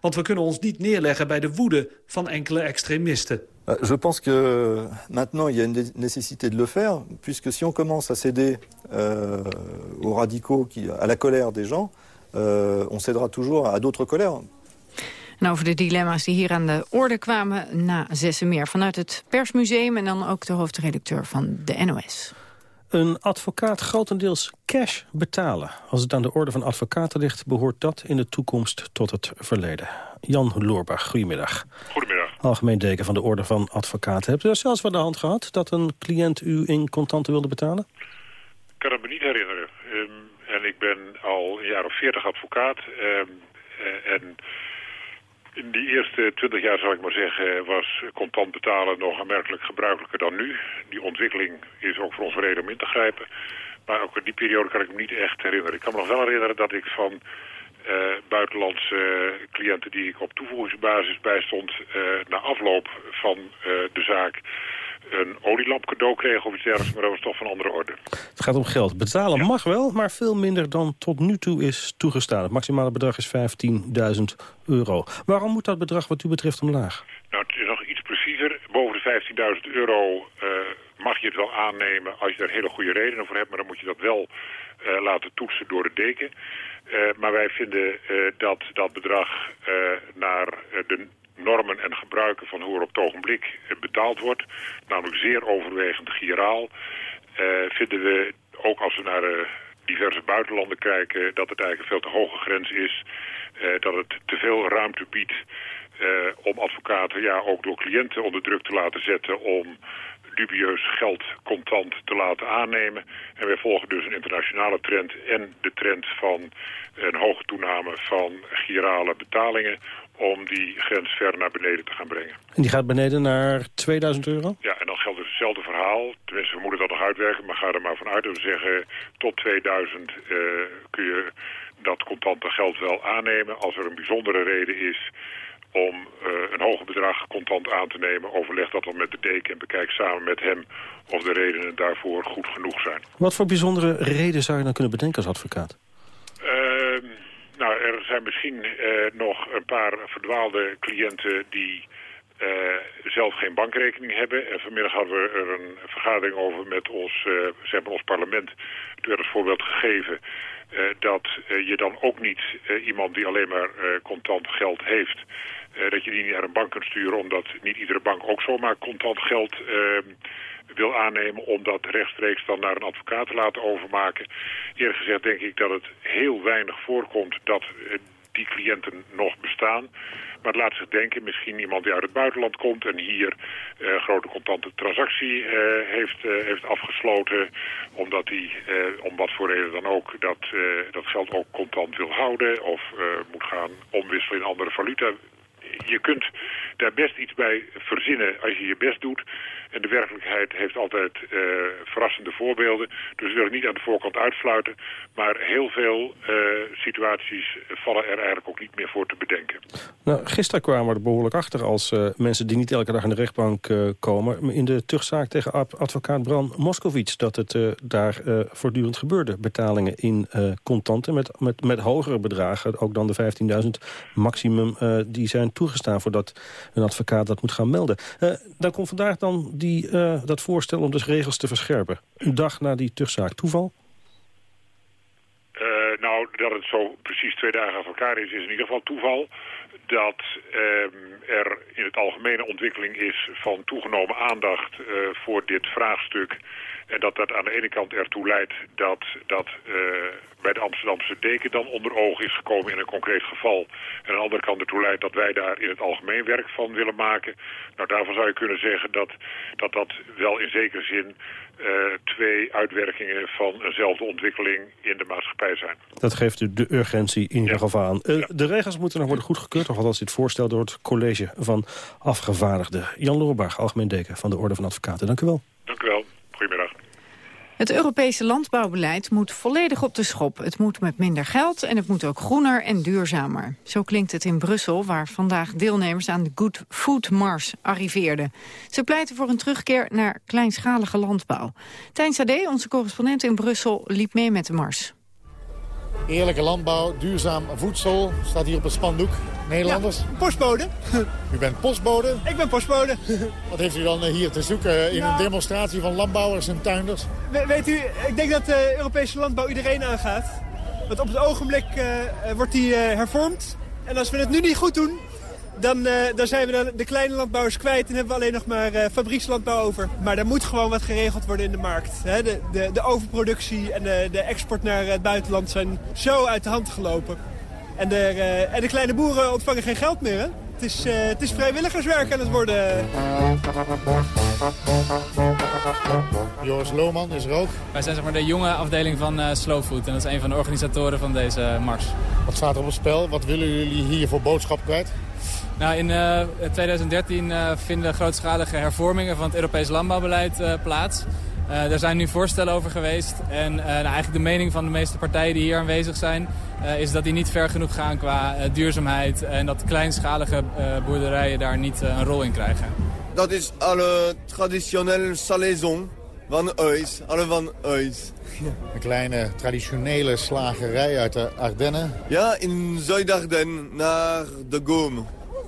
Want we kunnen ons niet neerleggen bij de woede van enkele extremisten. Je pense que maintenant il y a une nécessité de le faire, puisque si on commence à céder euh, aux radicaux, qui, à la colère des gens, euh, on cédera toujours à d'autres colères. En over de dilemma's die hier aan de orde kwamen na zessen meer. Vanuit het Persmuseum en dan ook de hoofdredacteur van de NOS. Een advocaat grotendeels cash betalen. Als het aan de orde van advocaten ligt... behoort dat in de toekomst tot het verleden. Jan Loorbach, goedemiddag. Goedemiddag. Algemeen deken van de orde van advocaten. Hebt u er zelfs van de hand gehad dat een cliënt u in contanten wilde betalen? Ik kan het me niet herinneren. Um, en ik ben al een jaar of veertig advocaat. Um, en in die eerste twintig jaar, zal ik maar zeggen, was contant betalen nog aanmerkelijk gebruikelijker dan nu. Die ontwikkeling is ook voor ons reden om in te grijpen. Maar ook in die periode kan ik me niet echt herinneren. Ik kan me nog wel herinneren dat ik van uh, buitenlandse cliënten die ik op toevoegingsbasis bijstond... Uh, na afloop van de zaak een olielamp cadeau kreeg of iets dergelijks, maar dat was toch van andere orde. Het gaat om geld. Betalen mag wel, maar veel minder dan tot nu toe is toegestaan. Het maximale bedrag is 15.000 euro. Waarom moet dat bedrag wat u betreft omlaag? Nou, het is nog iets preciezer. Boven de 15.000 euro uh, mag je het wel aannemen als je daar hele goede redenen voor hebt, maar dan moet je dat wel uh, laten toetsen door de deken. Uh, maar wij vinden dat dat bedrag naar de normen en gebruiken van hoe er op het ogenblik betaald wordt, namelijk zeer overwegend giraal, uh, vinden we, ook als we naar de diverse buitenlanden kijken, dat het eigenlijk een veel te hoge grens is, dat het te veel ruimte biedt om advocaten, ja ook door cliënten onder druk te laten zetten om dubieus geld contant te laten aannemen. En wij volgen dus een internationale trend en de trend van een hoge toename van girale betalingen om die grens ver naar beneden te gaan brengen. En die gaat beneden naar 2000 euro? Ja, en dan geldt dus hetzelfde verhaal. Tenminste, we moeten dat nog uitwerken, maar ga er maar vanuit. Dat we zeggen, tot 2000 uh, kun je dat contante geld wel aannemen. Als er een bijzondere reden is om een hoger bedrag contant aan te nemen. Overleg dat dan met de deken en bekijk samen met hem of de redenen daarvoor goed genoeg zijn. Wat voor bijzondere reden zou je dan kunnen bedenken als advocaat? Ehm, nou, er zijn misschien nog een paar verdwaalde cliënten die uh, zelf geen bankrekening hebben. En vanmiddag hadden we er een vergadering over met ons, uh, zeg maar ons parlement. Toen werd het voorbeeld gegeven uh, dat je dan ook niet iemand die alleen maar contant geld heeft... dat je die niet naar een bank kunt sturen... omdat niet iedere bank ook zomaar contant geld ehm, wil aannemen... om dat rechtstreeks dan naar een advocaat te laten overmaken. Eerlijk gezegd denk ik dat het heel weinig voorkomt dat die cliënten nog bestaan... Maar het laat zich denken, misschien iemand die uit het buitenland komt... en hier uh, grote contante transactie heeft, heeft afgesloten... omdat hij, om wat voor reden dan ook, dat, dat geld ook contant wil houden... of moet gaan omwisselen in andere valuta. Je kunt daar best iets bij verzinnen als je je best doet... En de werkelijkheid heeft altijd uh, verrassende voorbeelden. Dus we willen niet aan de voorkant uitfluiten. Maar heel veel uh, situaties vallen er eigenlijk ook niet meer voor te bedenken. Nou, gisteren kwamen we er behoorlijk achter als uh, mensen die niet elke dag in de rechtbank komen. In de terugzaak tegen advocaat Bran Moskowitz. Dat het daar voortdurend gebeurde. Betalingen in contanten met, met, met hogere bedragen. Ook dan de 15.000 maximum die zijn toegestaan voordat een advocaat dat moet gaan melden. dan komt vandaag dan die, uh, dat voorstel om dus regels te verscherpen? Een dag na die terugzaak. Toeval? Uh, nou, dat het zo precies twee dagen achter elkaar is, is in ieder geval toeval. Dat uh, er in het algemene ontwikkeling is van toegenomen aandacht uh, voor dit vraagstuk. En dat dat aan de ene kant ertoe leidt dat dat uh, bij de Amsterdamse deken dan onder ogen is gekomen in een concreet geval. En aan de andere kant ertoe leidt dat wij daar in het algemeen werk van willen maken. Nou, daarvan zou je kunnen zeggen dat dat, dat wel in zekere zin uh, twee uitwerkingen van eenzelfde ontwikkeling in de maatschappij zijn. Dat geeft u de urgentie in ieder geval aan. Uh, ja. De regels moeten nog worden goedgekeurd, of althans dit voorstel door het college van afgevaardigden. Jan Loorbach, algemeen deken van de Orde van Advocaten. Dank u wel. Dank u wel. Goedemiddag. Het Europese landbouwbeleid moet volledig op de schop. Het moet met minder geld en het moet ook groener en duurzamer. Zo klinkt het in Brussel, waar vandaag deelnemers aan de Good Food Mars arriveerden. Ze pleiten voor een terugkeer naar kleinschalige landbouw. Tijn Sade, onze correspondent in Brussel, liep mee met de mars. Eerlijke landbouw, duurzaam voedsel, staat hier op het spandoek. Nederlanders? Ja, postbode. U bent postbode? Ik ben postbode. Wat heeft u dan hier te zoeken in nou, een demonstratie van landbouwers en tuinders? We, weet u, ik denk dat de Europese landbouw iedereen aangaat. Want op het ogenblik uh, wordt die uh, hervormd. En als we het nu niet goed doen, dan, uh, dan zijn we dan de kleine landbouwers kwijt en hebben we alleen nog maar uh, fabriekslandbouw over. Maar er moet gewoon wat geregeld worden in de markt. Hè? De, de, de, overproductie en de, de export naar het buitenland zijn zo uit de hand gelopen. En de, uh, en de kleine boeren ontvangen geen geld meer. Hè? Het, is, het is vrijwilligerswerk aan het worden. Joris Lohman is er ook. Wij zijn zeg maar, de jonge afdeling van uh, Slow Food. En dat is een van de organisatoren van deze mars. Wat staat er op het spel? Wat willen jullie hier voor boodschap kwijt? Nou, in uh, 2013 uh, vinden grootschalige hervormingen van het Europees landbouwbeleid uh, plaats. daar zijn nu voorstellen over geweest. En nou, eigenlijk de mening van de meeste partijen die hier aanwezig zijn... is dat die niet ver genoeg gaan qua duurzaamheid... en dat kleinschalige boerderijen daar niet een rol in krijgen. Dat is alle traditionele salaison van huis. Alle van huis. Een kleine traditionele slagerij uit de Ardennen. Ja, in Zuid-Ardennen, naar de Gaume.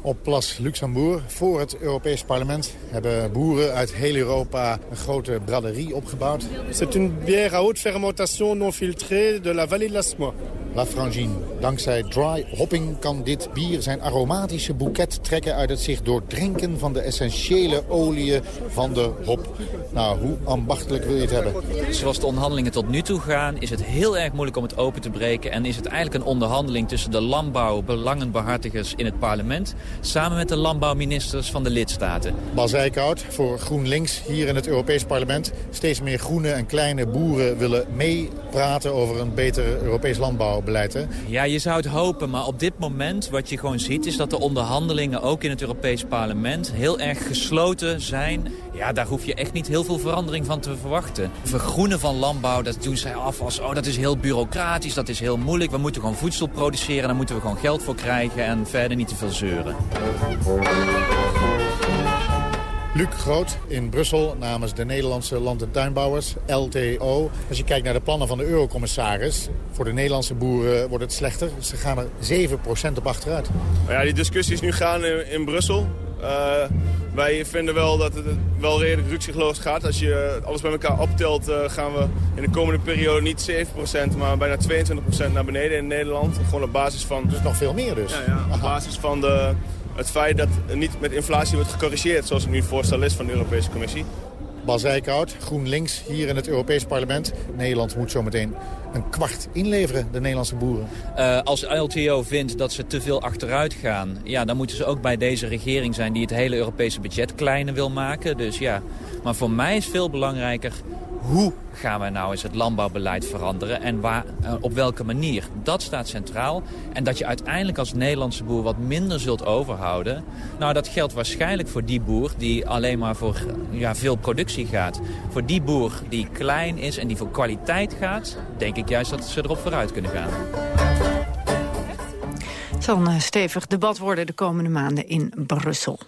Op Plas Luxembourg, voor het Europees Parlement, hebben boeren uit heel Europa een grote braderie opgebouwd. C'est une bière à haute fermentation non filtrée de la vallée de la Smois. La Frangine. Dankzij dry hopping kan dit bier zijn aromatische boeket trekken uit het zich doordrinken van de essentiële oliën van de hop. Nou, hoe ambachtelijk wil je het hebben? Zoals de onderhandelingen tot nu toe gaan, is het heel erg moeilijk om het open te breken. En is het eigenlijk een onderhandeling tussen de landbouwbelangenbehartigers in het parlement samen met de landbouwministers van de lidstaten. Bas Eickhout voor GroenLinks hier in het Europees Parlement. Steeds meer groene en kleine boeren willen mee praten over een beter Europees landbouwbeleid. Hè? Ja, je zou het hopen, maar op dit moment wat je gewoon ziet... is dat de onderhandelingen ook in het Europees Parlement heel erg gesloten zijn. Ja, daar hoef je echt niet heel veel verandering van te verwachten. Vergroenen van landbouw, dat doen zij af als... oh, dat is heel bureaucratisch, dat is heel moeilijk. We moeten gewoon voedsel produceren, daar moeten we gewoon geld voor krijgen... en verder niet te veel zeuren. Luc Groot in Brussel namens de Nederlandse Land- en Tuinbouwers, LTO. Als je kijkt naar de plannen van de eurocommissaris... voor de Nederlandse boeren wordt het slechter. Ze gaan er 7% op achteruit. Ja, die discussies nu gaan in, in Brussel. Uh, wij vinden wel dat het wel redelijk rukzichtloos gaat. Als je alles bij elkaar optelt, uh, gaan we in de komende periode niet 7%, maar bijna 22% naar beneden in Nederland. Gewoon op basis van... Dus nog veel meer dus? Ja, ja op basis van de het feit dat niet met inflatie wordt gecorrigeerd... zoals het nu voorstel is van de Europese Commissie. Bas GroenLinks, hier in het Europees Parlement. Nederland moet zometeen een kwart inleveren, de Nederlandse boeren. Uh, als LTO vindt dat ze te veel achteruit gaan... Ja, dan moeten ze ook bij deze regering zijn die het hele Europese budget kleiner wil maken. Dus ja, maar voor mij is veel belangrijker hoe gaan wij nou eens het landbouwbeleid veranderen en waar, uh, op welke manier. Dat staat centraal. En dat je uiteindelijk als Nederlandse boer wat minder zult overhouden. Nou, dat geldt waarschijnlijk voor die boer die alleen maar voor ja, veel productie gaat. Voor die boer die klein is en die voor kwaliteit gaat, denk ik juist dat ze erop vooruit kunnen gaan. Het zal een stevig debat worden de komende maanden in Brussel.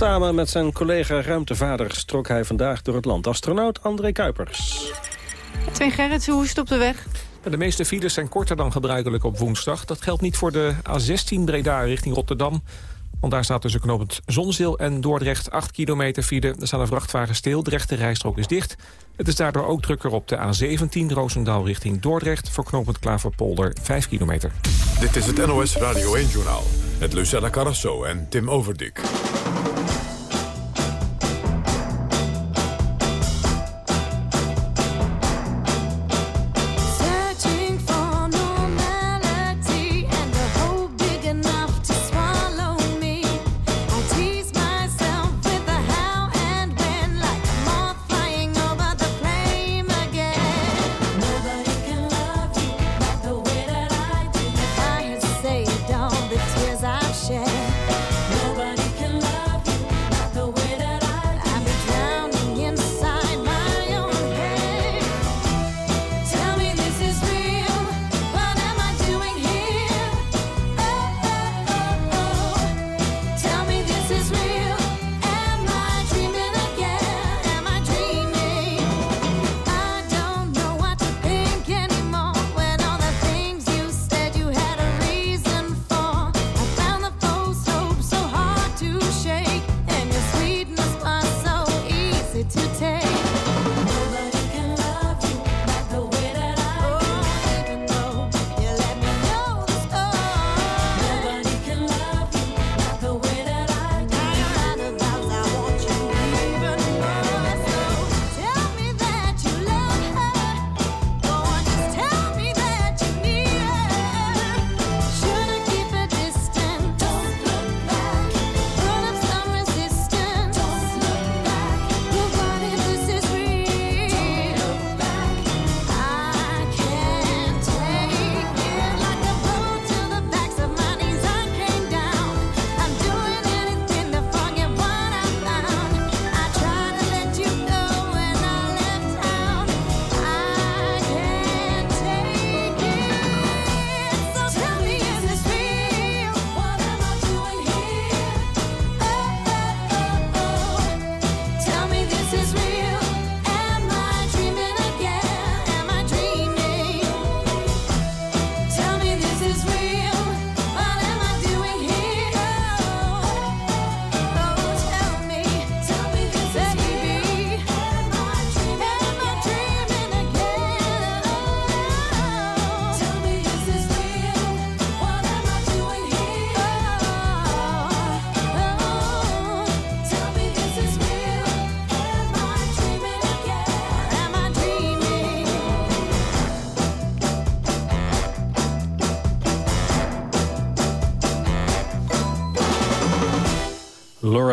Samen met zijn collega ruimtevader strok hij vandaag door het land. Astronaut André Kuipers. Twee Gerrits, hoe is het op de weg? De meeste files zijn korter dan gebruikelijk op woensdag. Dat geldt niet voor de A16 Breda richting Rotterdam. Want daar staat tussen knooppunt Zonzeel en Dordrecht 8 kilometer file. Er staat een vrachtwagen stil, de rechte rijstrook is dicht. Het is daardoor ook drukker op de A17 Roosendaal richting Dordrecht... voor knooppunt Klaverpolder 5 kilometer. Dit is het NOS Radio 1-journaal met Lucella Carrasso en Tim Overdik.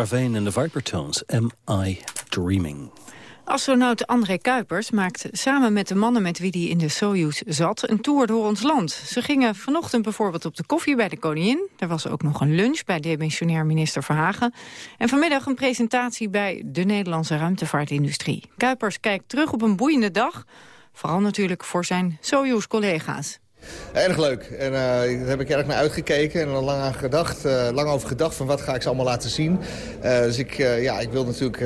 Vane en de Viper Tones. Am I Dreaming? Astronaut André Kuipers maakt samen met de mannen met wie hij in de Soyuz zat... een tour door ons land. Ze gingen vanochtend bijvoorbeeld op de koffie bij de koningin. Er was ook nog een lunch bij demissionair minister Verhagen. En vanmiddag een presentatie bij de Nederlandse ruimtevaartindustrie. Kuipers kijkt terug op een boeiende dag. Vooral natuurlijk voor zijn Soyuz-collega's. Erg leuk. En uh, daar heb ik erg naar uitgekeken en er lang, aan gedacht, uh, lang over gedacht van wat ga ik ze allemaal laten zien. Uh, dus ik, ja, ik wil natuurlijk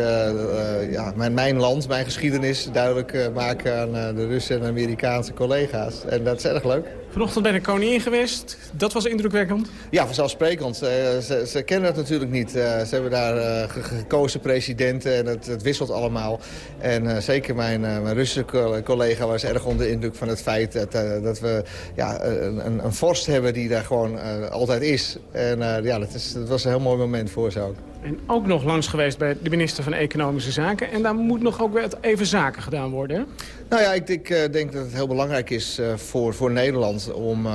ja, mijn, mijn land, mijn geschiedenis duidelijk maken aan de Russen en Amerikaanse collega's. En dat is erg leuk. Vanochtend bij de koningin geweest. Dat was indrukwekkend? Ja, vanzelfsprekend. ze, ze, kennen dat natuurlijk niet. ze hebben daar gekozen presidenten en het, wisselt allemaal. En zeker mijn, mijn Russische collega was erg onder de indruk van het feit dat, dat we ja, een, een vorst hebben die daar gewoon altijd is. En ja, dat, is, dat was een heel mooi moment voor ze ook. En ook nog langs geweest bij de minister van Economische Zaken. En daar moet nog ook even zaken gedaan worden? Nou ja, ik, ik uh, denk dat het heel belangrijk is voor, voor Nederland... Om,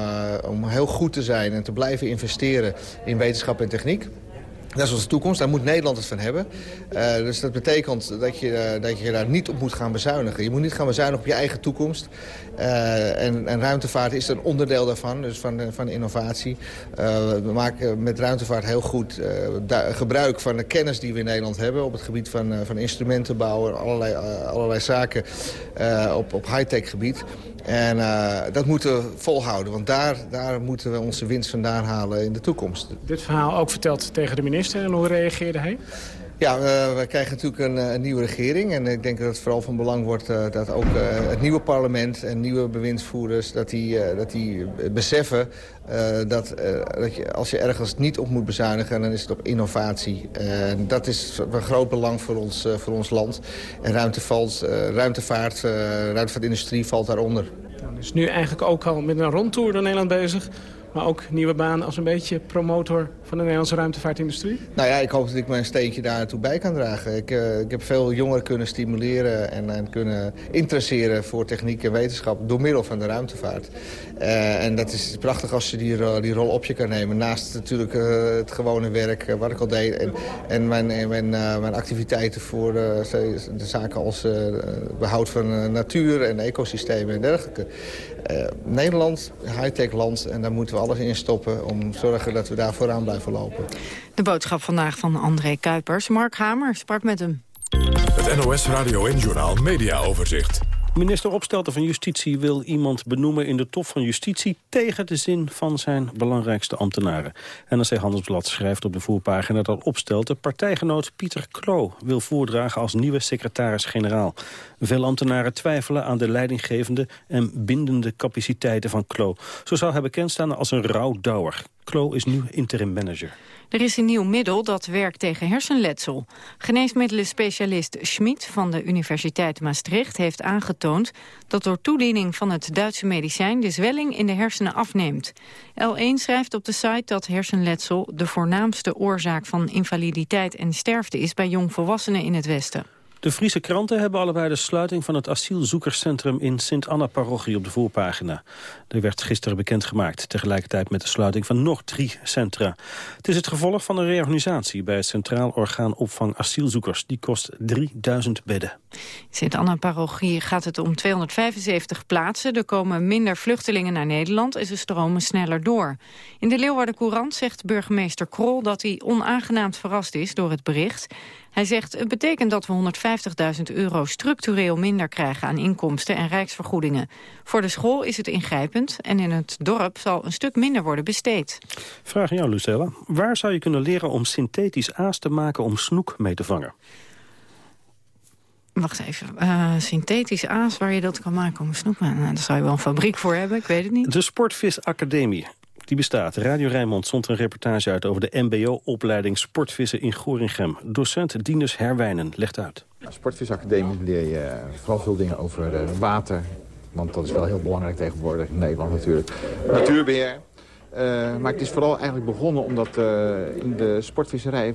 om heel goed te zijn en te blijven investeren in wetenschap en techniek. Dat is onze toekomst, daar moet Nederland het van hebben. Uh, dus dat betekent dat je, uh, dat je daar niet op moet gaan bezuinigen. Je moet niet gaan bezuinigen op je eigen toekomst. Uh, en, en, ruimtevaart is een onderdeel daarvan, dus van, van innovatie. we maken met ruimtevaart heel goed gebruik van de kennis die we in Nederland hebben... op het gebied van, van instrumentenbouw en allerlei, allerlei zaken op, op high-tech gebied. En dat moeten we volhouden, want daar, daar moeten we onze winst vandaan halen in de toekomst. Dit verhaal ook verteld tegen de minister en hoe reageerde hij? Ja, we, we krijgen natuurlijk een, een, nieuwe regering. En ik denk dat het vooral van belang wordt uh, dat ook uh, het nieuwe parlement en nieuwe bewindsvoerders... dat die, dat die beseffen dat, dat je, als je ergens niet op moet bezuinigen... dan is het op innovatie. En dat is van groot belang voor ons, voor ons land. En ruimte valt, ruimtevaart, ruimtevaartindustrie valt daaronder. Dus nu eigenlijk ook al met een rondtour door Nederland bezig... Maar ook nieuwe banen als een beetje promotor van de Nederlandse ruimtevaartindustrie? Nou ja, ik hoop dat ik mijn steentje daartoe bij kan dragen. Ik, uh, ik heb veel jongeren kunnen stimuleren en, en, kunnen interesseren voor techniek en wetenschap door middel van de ruimtevaart. Uh, en dat is prachtig als je die, rol op je kan nemen. Naast natuurlijk uh, het gewone werk wat ik al deed en, en mijn, mijn, mijn activiteiten voor de zaken als behoud van natuur en ecosystemen en dergelijke. Nederland, high-tech land en daar moeten we alles in stoppen om te zorgen dat we daar vooraan blijven lopen. De boodschap vandaag van André Kuipers. Mark Hamer sprak met hem. Het NOS Radio en Journal Media Overzicht. Minister Opstelten van Justitie wil iemand benoemen in de top van justitie tegen de zin van zijn belangrijkste ambtenaren. NRC Handelsblad schrijft op de voorpagina dat Opstelten partijgenoot Pieter Klo wil voordragen als nieuwe secretaris-generaal. Veel ambtenaren twijfelen aan de leidinggevende en bindende capaciteiten van Klo. Zo zou hij bekend staan als een rouwdouwer. Klo is nu interim manager. Er is een nieuw middel dat werkt tegen hersenletsel. Geneesmiddelenspecialist Schmid van de Universiteit Maastricht heeft aangetoond dat door toediening van het Duitse medicijn de zwelling in de hersenen afneemt. L1 schrijft op de site dat hersenletsel de voornaamste oorzaak van invaliditeit en sterfte is bij jongvolwassenen in het Westen. De Friese kranten hebben allebei de sluiting van het asielzoekerscentrum in Sint-Anna-parochie op de voorpagina. Er werd gisteren bekendgemaakt, tegelijkertijd met de sluiting van nog drie centra. Het is het gevolg van een reorganisatie bij het Centraal Orgaan Opvang Asielzoekers. Die kost 3000 bedden. In Sint-Anna-parochie gaat het om 275 plaatsen. Er komen minder vluchtelingen naar Nederland en ze stromen sneller door. In de Leeuwarden Courant zegt burgemeester Krol dat hij onaangenaamd verrast is door het bericht. Hij zegt, het betekent dat we 150.000 euro structureel minder krijgen aan inkomsten en rijksvergoedingen. Voor de school is het ingrijpend en in het dorp zal een stuk minder worden besteed. Vraag aan jou, Lucella. Waar zou je kunnen leren om synthetisch aas te maken om snoek mee te vangen? Wacht even. Uh, synthetisch aas waar je dat kan maken om snoek. Nou, daar zou je wel een fabriek voor hebben, ik weet het niet. De Sportvis Academie die bestaat. Radio Rijnmond zond een reportage uit over de mbo-opleiding Sportvissen in Gorinchem. Docent Dienes Herwijnen legt uit. Sportvisacademie leer je vooral veel dingen over uh, water. Want dat is wel heel belangrijk tegenwoordig in Nederland natuurlijk. Natuurbeheer. Uh, maar het is vooral eigenlijk begonnen omdat uh, in de sportvisserij...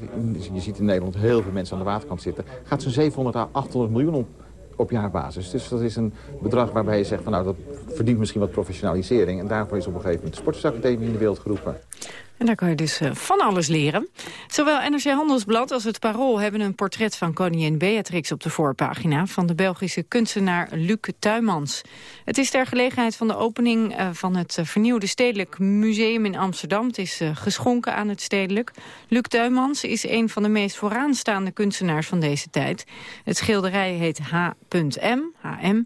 je ziet in Nederland heel veel mensen aan de waterkant zitten... gaat zo'n 700 à 800 miljoen op op jaarbasis. Dus dat is een bedrag waarbij je zegt van nou dat verdient misschien wat professionalisering. En daarvoor is op een gegeven moment de Sportacademie in de wereld geroepen. En daar kan je dus uh, van alles leren. Zowel NRC Handelsblad als het Parool hebben een portret van koningin Beatrix op de voorpagina van de Belgische kunstenaar Luc Tuymans. Het is ter gelegenheid van de opening uh, van het uh, vernieuwde Stedelijk Museum in Amsterdam. Het is geschonken aan het Stedelijk. Luc Tuymans is een van de meest vooraanstaande kunstenaars van deze tijd. Het schilderij heet H.M. HM.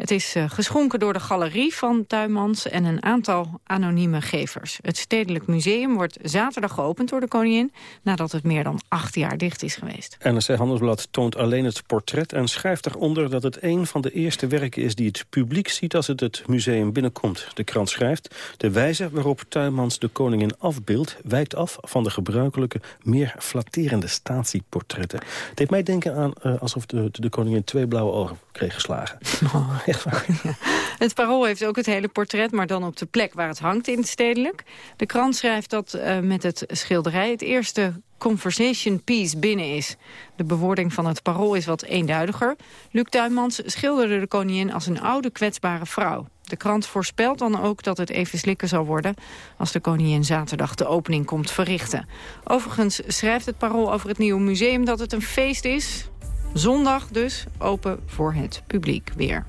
Het is uh, geschonken door de galerie van Tuymans en een aantal anonieme gevers. Het Stedelijk Museum wordt zaterdag geopend door de koningin... nadat het meer dan acht jaar dicht is geweest. NRC Handelsblad toont alleen het portret en schrijft eronder... dat het een van de eerste werken is die het publiek ziet als het het museum binnenkomt. De krant schrijft, de wijze waarop Tuymans de koningin afbeeldt... wijkt af van de gebruikelijke, meer flatterende statieportretten. Het deed mij denken aan uh, alsof de, de, koningin twee blauwe ogen kreeg geslagen. Oh. Het Parool heeft ook het hele portret, maar dan op de plek waar het hangt in het stedelijk. De krant schrijft dat uh, met het schilderij het eerste conversation piece binnen is. De bewoording van het Parool is wat eenduidiger. Luc Tuymans schilderde de koningin als een oude kwetsbare vrouw. De krant voorspelt dan ook dat het even slikken zal worden... als de koningin zaterdag de opening komt verrichten. Overigens schrijft het Parool over het nieuwe museum dat het een feest is. Zondag dus open voor het publiek weer.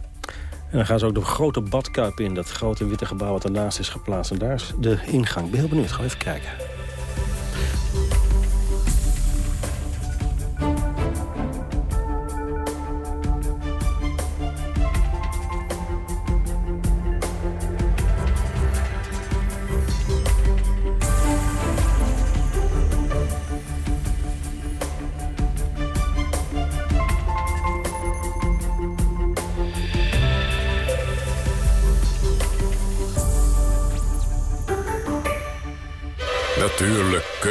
En dan gaan ze ook de grote badkuip in, dat grote witte gebouw wat ernaast is geplaatst. En daar is de ingang. Ik ben heel benieuwd, ga even kijken.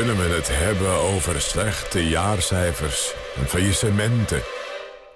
Kunnen we het hebben over slechte jaarcijfers en faillissementen.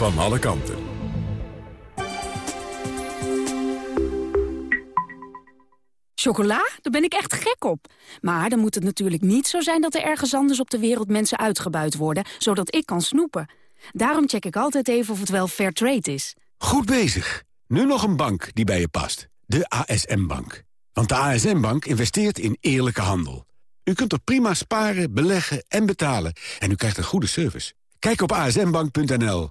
van alle kanten. Chocola? Daar ben ik echt gek op. Maar dan moet het natuurlijk niet zo zijn dat er ergens anders op de wereld mensen uitgebuit worden, zodat ik kan snoepen. Daarom check ik altijd even of het wel fair trade is. Goed bezig. Nu nog een bank die bij je past. De ASM-bank. Want de ASM-bank investeert in eerlijke handel. U kunt er prima sparen, beleggen en betalen. En u krijgt een goede service. Kijk op asmbank.nl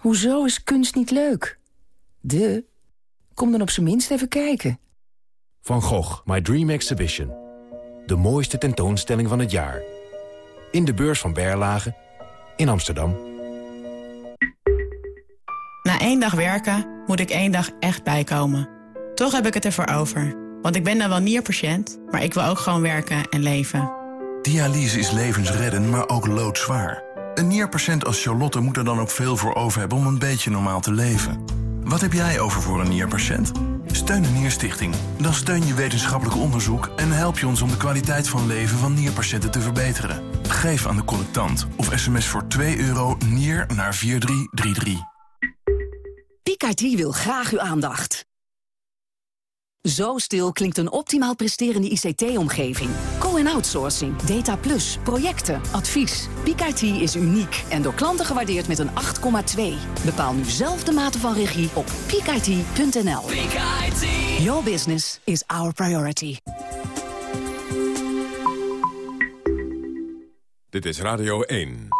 Hoezo is kunst niet leuk? De. Kom dan op zijn minst even kijken. Van Gogh, My Dream Exhibition de mooiste tentoonstelling van het jaar. In de beurs van Berlage in Amsterdam. Na één dag werken moet ik één dag echt bijkomen. Toch heb ik het ervoor over. Want ik ben dan wel nierpatiënt, maar ik wil ook gewoon werken en leven. Dialyse is levensredden, maar ook loodzwaar. Een nierpatiënt als Charlotte moet er dan ook veel voor over hebben om een beetje normaal te leven. Wat heb jij over voor een nierpatiënt? Steun de Nierstichting. Dan steun je wetenschappelijk onderzoek en help je ons om de kwaliteit van leven van nierpatiënten te verbeteren. Geef aan de collectant of sms voor 2 euro nier naar 4333. Picard wil graag uw aandacht. Zo stil klinkt een optimaal presterende ICT-omgeving. Co-en-outsourcing, data plus, projecten, advies. PIK-IT is uniek en door klanten gewaardeerd met een 8,2. Bepaal nu zelf de mate van regie op peakit.nl. Your business is our priority. Dit is Radio 1.